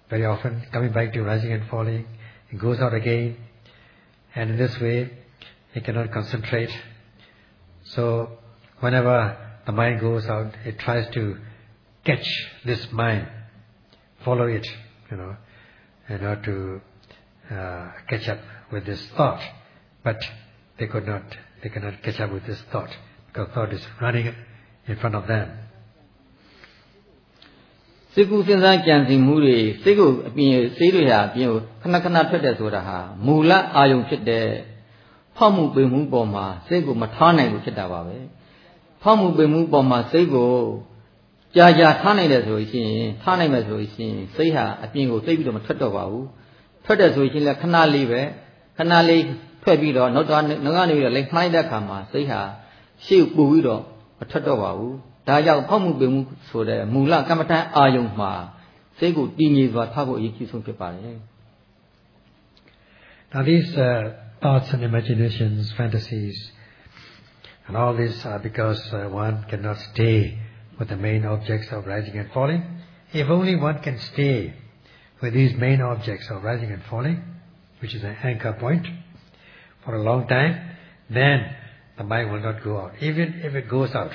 [SPEAKER 2] very often, coming back to rising and falling. It goes out again. And in this way, it cannot concentrate. So whenever the mind goes out, it tries to catch this mind, follow it, you know, in order to uh, catch up with this thought. But they could not, they cannot catch up with this thought because thought is running in front of them.
[SPEAKER 1] စိတ်ကူးစဉ်းစားကြံစည်မှုတွေစိတ်ကိုအပြင်စိတ်တွေဟာအပြင်ကိုခဏခဏထွက်တယ်ဆိုတာဟာမူလအာယုံဖြစ်တဲ့ဖောက်မှုပင်မှုပေါ်မှာစိတ်ကိုမထားနိုင်ဘူးဖြစ်တာပါပဲဖောက်မှုပင်မှုပေါ်မှာစိတ်ကိုကြာကြာထားနိုင်တယ်ဆိုရင်ထားနိုင်မယ်ဆိုရင်စိတ်ဟာအပြင်ကိုသိပြီးတော့မထွက်တော့ပါဘူးထွက်တယ်ဆိုရင်လည်းခဏလေးပဲခဏလေးထွက်ပြီးတော့နောက်တော့နောက်ကနေပြီးတော့လိုက်မှိုင်းတဲ့အခါမှာစိတ်ဟာရှေ့ပူပြီးတော့မထွက်တော့ပါဘူး ဒါကြောင့်ဖောက်မှုပင်မှုဆိုတဲ့မူလကမ္မထအာယုံမှာစိတ်ကိုတည်ငြိမ်စွာထားဖို့အရေးကြီးဆုံးဖြစ်ပါတယ်
[SPEAKER 2] Now these uh, thoughts and imaginations, fantasies, and all these are because uh, one cannot stay with the main objects of rising and falling. If only one can stay with these main objects of rising and falling, which is an anchor point, for a long time, then the mind will not go out. Even if it goes out,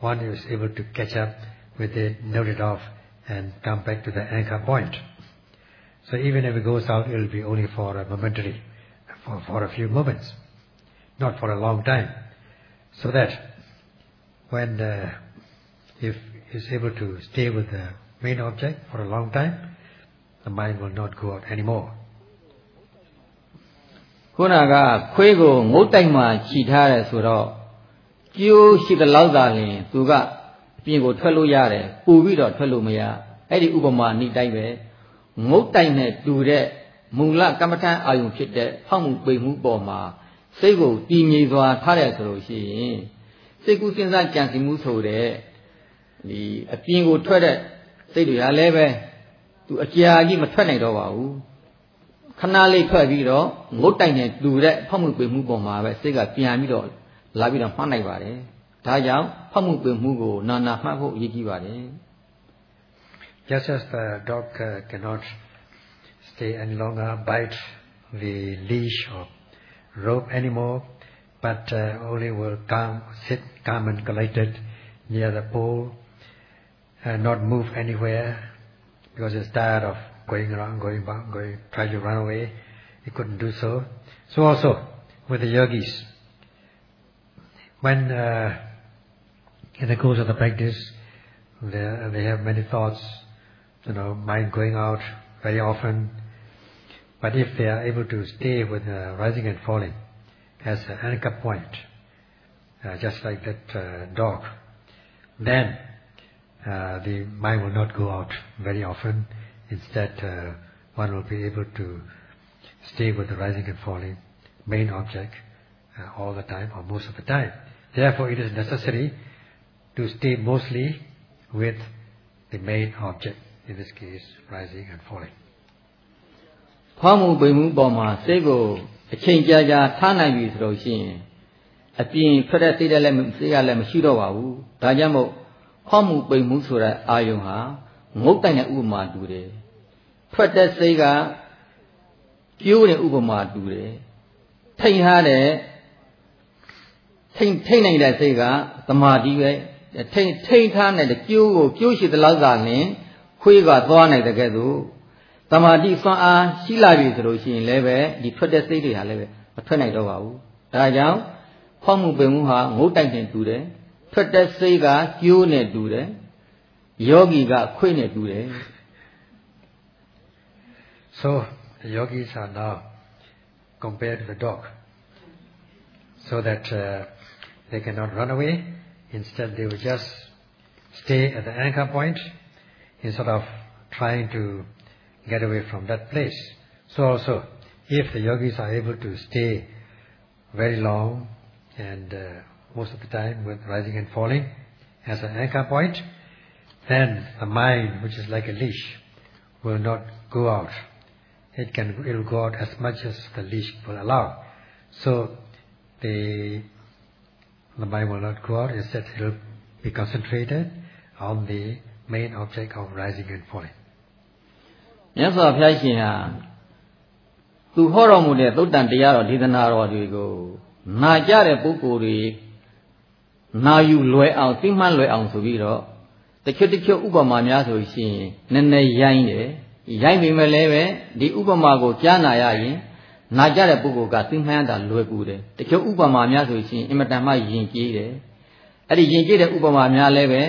[SPEAKER 2] one is able to catch up with it, note it off, and come back to the anchor point. So even if it goes out, it will be only for a momentary, for, for a few moments, not for a long time. So that when uh, if is able to stay with the main object for a long time, the mind will not go out anymore.
[SPEAKER 1] ခုနကခွေးကိုငုတ်တိုက်မှခြိထားတယ်ဆိုတော့ ကျိုးရှိတဲ့လောက်သာလျှင်သူကအပြင်ကိုထွက်လို့ရတယ်ပူပြီးတော့ထွက်လို့မရအဲ့ဒီဥပမာနိတိုက်ပဲငုတ်တိုက်နဲ့တူတဲ့မူလကမ္မထအာယုံဖြစ်တဲ့ဖောက်မှုပိမှုပေါ်မှာစိတ်ကိုတည်ငြိမ်စွာထားတယ်ဆိုလို့ရှိရင်စိတ်ကူးစဉ်းစားကြံစည်မှုဆိုတဲ့ဒီအပြင်ကိုထွက်တဲ့စိတ်တွေကလည်းပဲသူအကြာကြီးမထွက်နိုင်တော့ပါဘူးခဏလေးထွက်ပြီးတော့ငုတ်တိုင်နဲ့တူတဲ့ဖောက်မှုပိမှုပေါ်မှာပဲစိတ်ကပြန်ပြီးတော့ လာပြီးတော့မှတ်နိုင်ပါတယ်ဒါကြောင့်ဖောက်မှုပိမှုကိုနာနာမှတ်ဖို့အရေးကြီးပါတယ်
[SPEAKER 2] Just as the dog uh, cannot stay any longer bite the leash or rope anymore, but uh, only will calm, sit calm and collected near the pole and not move anywhere because it's tired of going around, going back, going, try to run away. He couldn't do so. So also with the yogis, when uh, in the course of the practice, they, they have many thoughts, you know, mind going out very often. But if they are able to stay with uh, rising and falling as an anchor point, uh, just like that uh, dog, then uh, the mind will not go out very often. Instead, one will be able to stay with the rising and falling main object all the time or most of the time. Therefore, it is necessary to stay mostly with the main object, in this case, rising and falling.
[SPEAKER 1] ဖောက်မှုပိမှုပေါ်မှာစိတ်ကိုအချိန်ကြာကြာထားနိုင်ပြီဆိုလို့ရှိရင်အပြင်ထွက်တဲ့စိတ်လည်းစိတ်ကလည်းမရှိတော့ပါဘူး။ဒါကြောင့်မို့ဖောက်မှုပိမှုဆိုတဲ့အာယုံဟာငုတ်တိုင်တဲ့ဥပမာတူတယ်။ထွက်တဲ့စိတ်ကကျိုးတဲ့ဥပမာတူတယ်။ထိန်ထားတဲ့ ထိန်ထိန်နိုင်တဲ့စိတ်ကသမာဓိပဲထိန်ထိန်ထားတဲ့ကျိုးကိုကျိုးရှိသလောက်သာလင်ခွေးကသွားနိုင်တဲ့ကဲ့သို့သမာဓိစွမ်းအားရှိလာပြီဆိုလို့ရှိရင်လည်းပဲဒီထွက်တဲ့စိတ်တွေဟာလည်းပဲမထွက်နိုင်တော့ပါဘူးဒါကြောင့်ဖောက်မှုပင်မှုဟာငုတ်တိုက်နဲ့တူတယ်ထွက်တဲ့စိတ်ကကျိုးနဲ့တူတယ်ယောဂီကခွေးနဲ့တူတယ်
[SPEAKER 2] So the yogis are now compared to the dog, so that uh, they cannot run away. Instead, they will just stay at the anchor point instead of trying to get away from that place. So also, if the yogis are able to stay very long and uh, most of the time with rising and falling as an anchor point, then the mind, which is like a leash, will not go out. It can it will go out as much as the leash will allow. So the the mind will not go out. Instead, it will be concentrated on the main object of rising and falling.
[SPEAKER 1] မြတ်စွာဘုရားရှင်ဟာသူဟောတော်မူတဲ့သုတ်တန်တရားတော်ဒေသနာတော်တွေကိုနာကြတဲ့ပုဂ္ဂိုလ်တွေနာယူလွယ်အောင်သိမှန်လွယ်အောင်ဆိုပြီးတော့တချို့တချို့ဥပမာများဆိုရှင်နည်းနည်းရိုင်းတယ်ရိုက်မိမယ်လည်းပဲဒီဥပမာကိုကြားနာရရင် နာကြတဲ့ပုဂ္ဂိုလ်ကသိမှန်းတာလွယ်ကူတယ်တချို့ဥပမာများဆိုရှင်အင်မတန်မှယဉ်ကျေးတယ်အဲ့ဒီယဉ်ကျေးတဲ့ဥပမာများလည်းပဲ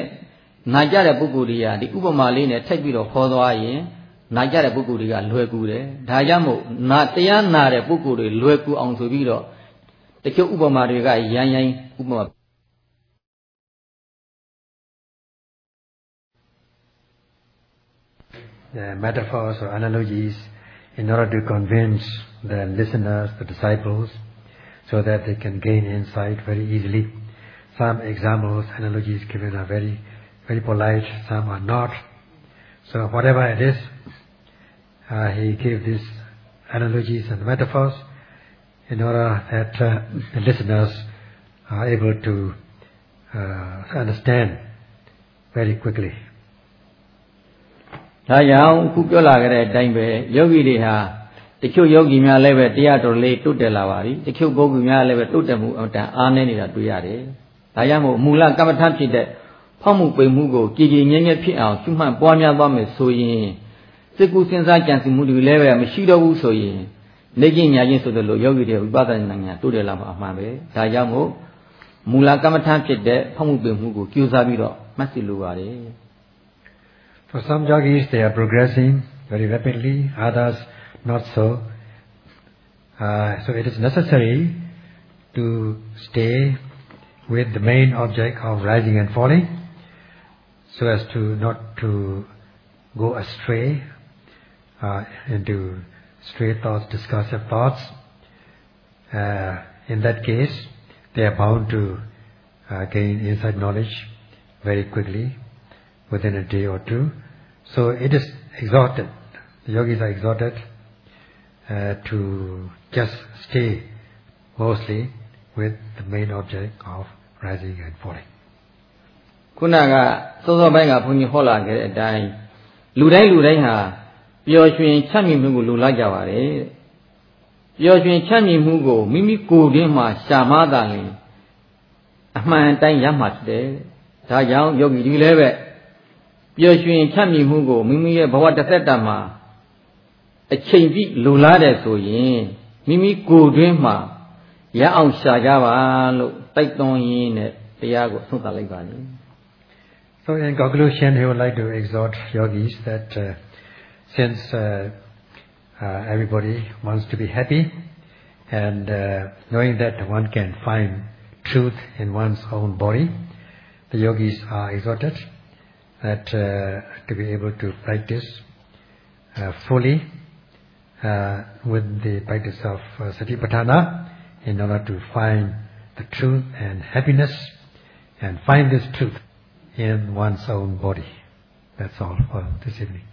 [SPEAKER 1] နာကြတဲ့ပုဂ္ဂိုလ်တွေကဒီဥပမာလေးနဲ့ထပ်ပြီးတော့ခေါ်သွားရင်နာကြတဲ့ပုဂ္ဂိုလ်တွေကလွယ်ကူတယ်ဒါကြောင့်မို့နာတရားနာတဲ့ပုဂ္ဂိုလ်တွေလွယ်ကူအောင်ဆိုပြီးတော့တချို့ဥပမာတွေကရမ်းရိုင်းဥပမာ
[SPEAKER 2] the metaphors or analogies in order to convince the listeners, the disciples, so that they can gain insight very easily. Some examples, analogies given are very, very polite, some are not. So whatever it is, uh, he gave these analogies and metaphors in order that uh, the listeners are able to uh, understand very quickly.
[SPEAKER 1] ဒါကြောင့်ခုပြောလာခဲ့တဲ့အတိုင်းပဲယောဂီတွေဟာ တချို့ယောဂီများလည်းပဲတရားတော်လေးတုတ်တက်လာပါပြီတချို့ပုဂ္ဂိုလ်များလည်းပဲတုတ်တက်မှုအတန်အားနည်းနေတာတွေ့ရတယ်ဒါကြောင့်မို့မူလကမ္မထဖြစ်တဲ့ဖောက်မှုပိန်မှုကိုကြည်ကြည်ငြိမ်ငြိမ်ဖြစ်အောင်ရှုမှတ်ပွားများသွားမယ်ဆိုရင်စိတ်ကူးစဉ်းစားကြံစည်မှုတွေလည်းပဲမရှိတော့ဘူးဆိုရင်နေကျင်ညာချင်းဆိုတဲ့လိုယောဂီတွေဝိပဿနာဉာဏ်တိုးတက်လာမှာအမှန်ပဲဒါကြောင့်မို့မူလကမ္မထဖြစ်တဲ့ဖောက်မှုပိန်မှုကိုကြိုးစားပြီးတော့မှတ်စီလိုပါတယ်
[SPEAKER 2] For some yogis, they are progressing very rapidly, others not so. Uh, so it is necessary to stay with the main object of rising and falling so as to not to go astray uh, into stray thoughts, discursive thoughts. Uh, in that case, they are bound to uh, gain insight knowledge very quickly, within a day or two. So it is exhorted, the yogis are exhorted uh, to just stay mostly with the main object of rising and falling.
[SPEAKER 1] ခုနကစောစောပိုင်းကဘုန်းကြီးဟောလာခဲ့တဲ့အတိုင်းလူတိုင်းလူတိုင်းဟာပျော်ရွှင်ချမ်းမြေ့မှုကိုလိုလားကြပါတယ်ပျော်ရွှင်ချမ်းမြေ့မှုကိုမိမိကိုယ်တွင်းမှာရှာမသာရင်အမှန်တိုင်းရမှာဖြစ်တယ်ဒါကြောင့်ယောဂီဒီလည်းပဲပျော်ရွှင်ချမ်းမြေ့မှုကိုမိမိရဲ့ဘဝတစ်သက်တာမှာ အချိန်ပြည့်လိုလားတယ်ဆိုရင်မိမိကိုယ်တွင်းမှာရအောင်ရှာကြပါလို့တိုက်တွန်းရင်းနဲ့တရားကိုဆုံးသတ်လိုက်ပါလိမ့်
[SPEAKER 2] So in conclusion, he would like to exhort yogis that uh, since uh, uh, everybody wants to be happy, and uh, knowing that one can find truth in one's own body, the yogis are exhorted that uh, to be able to practice uh, with the practice of uh, satipatthana in order to find the truth and happiness and find this truth in one's own body. That's all for this evening.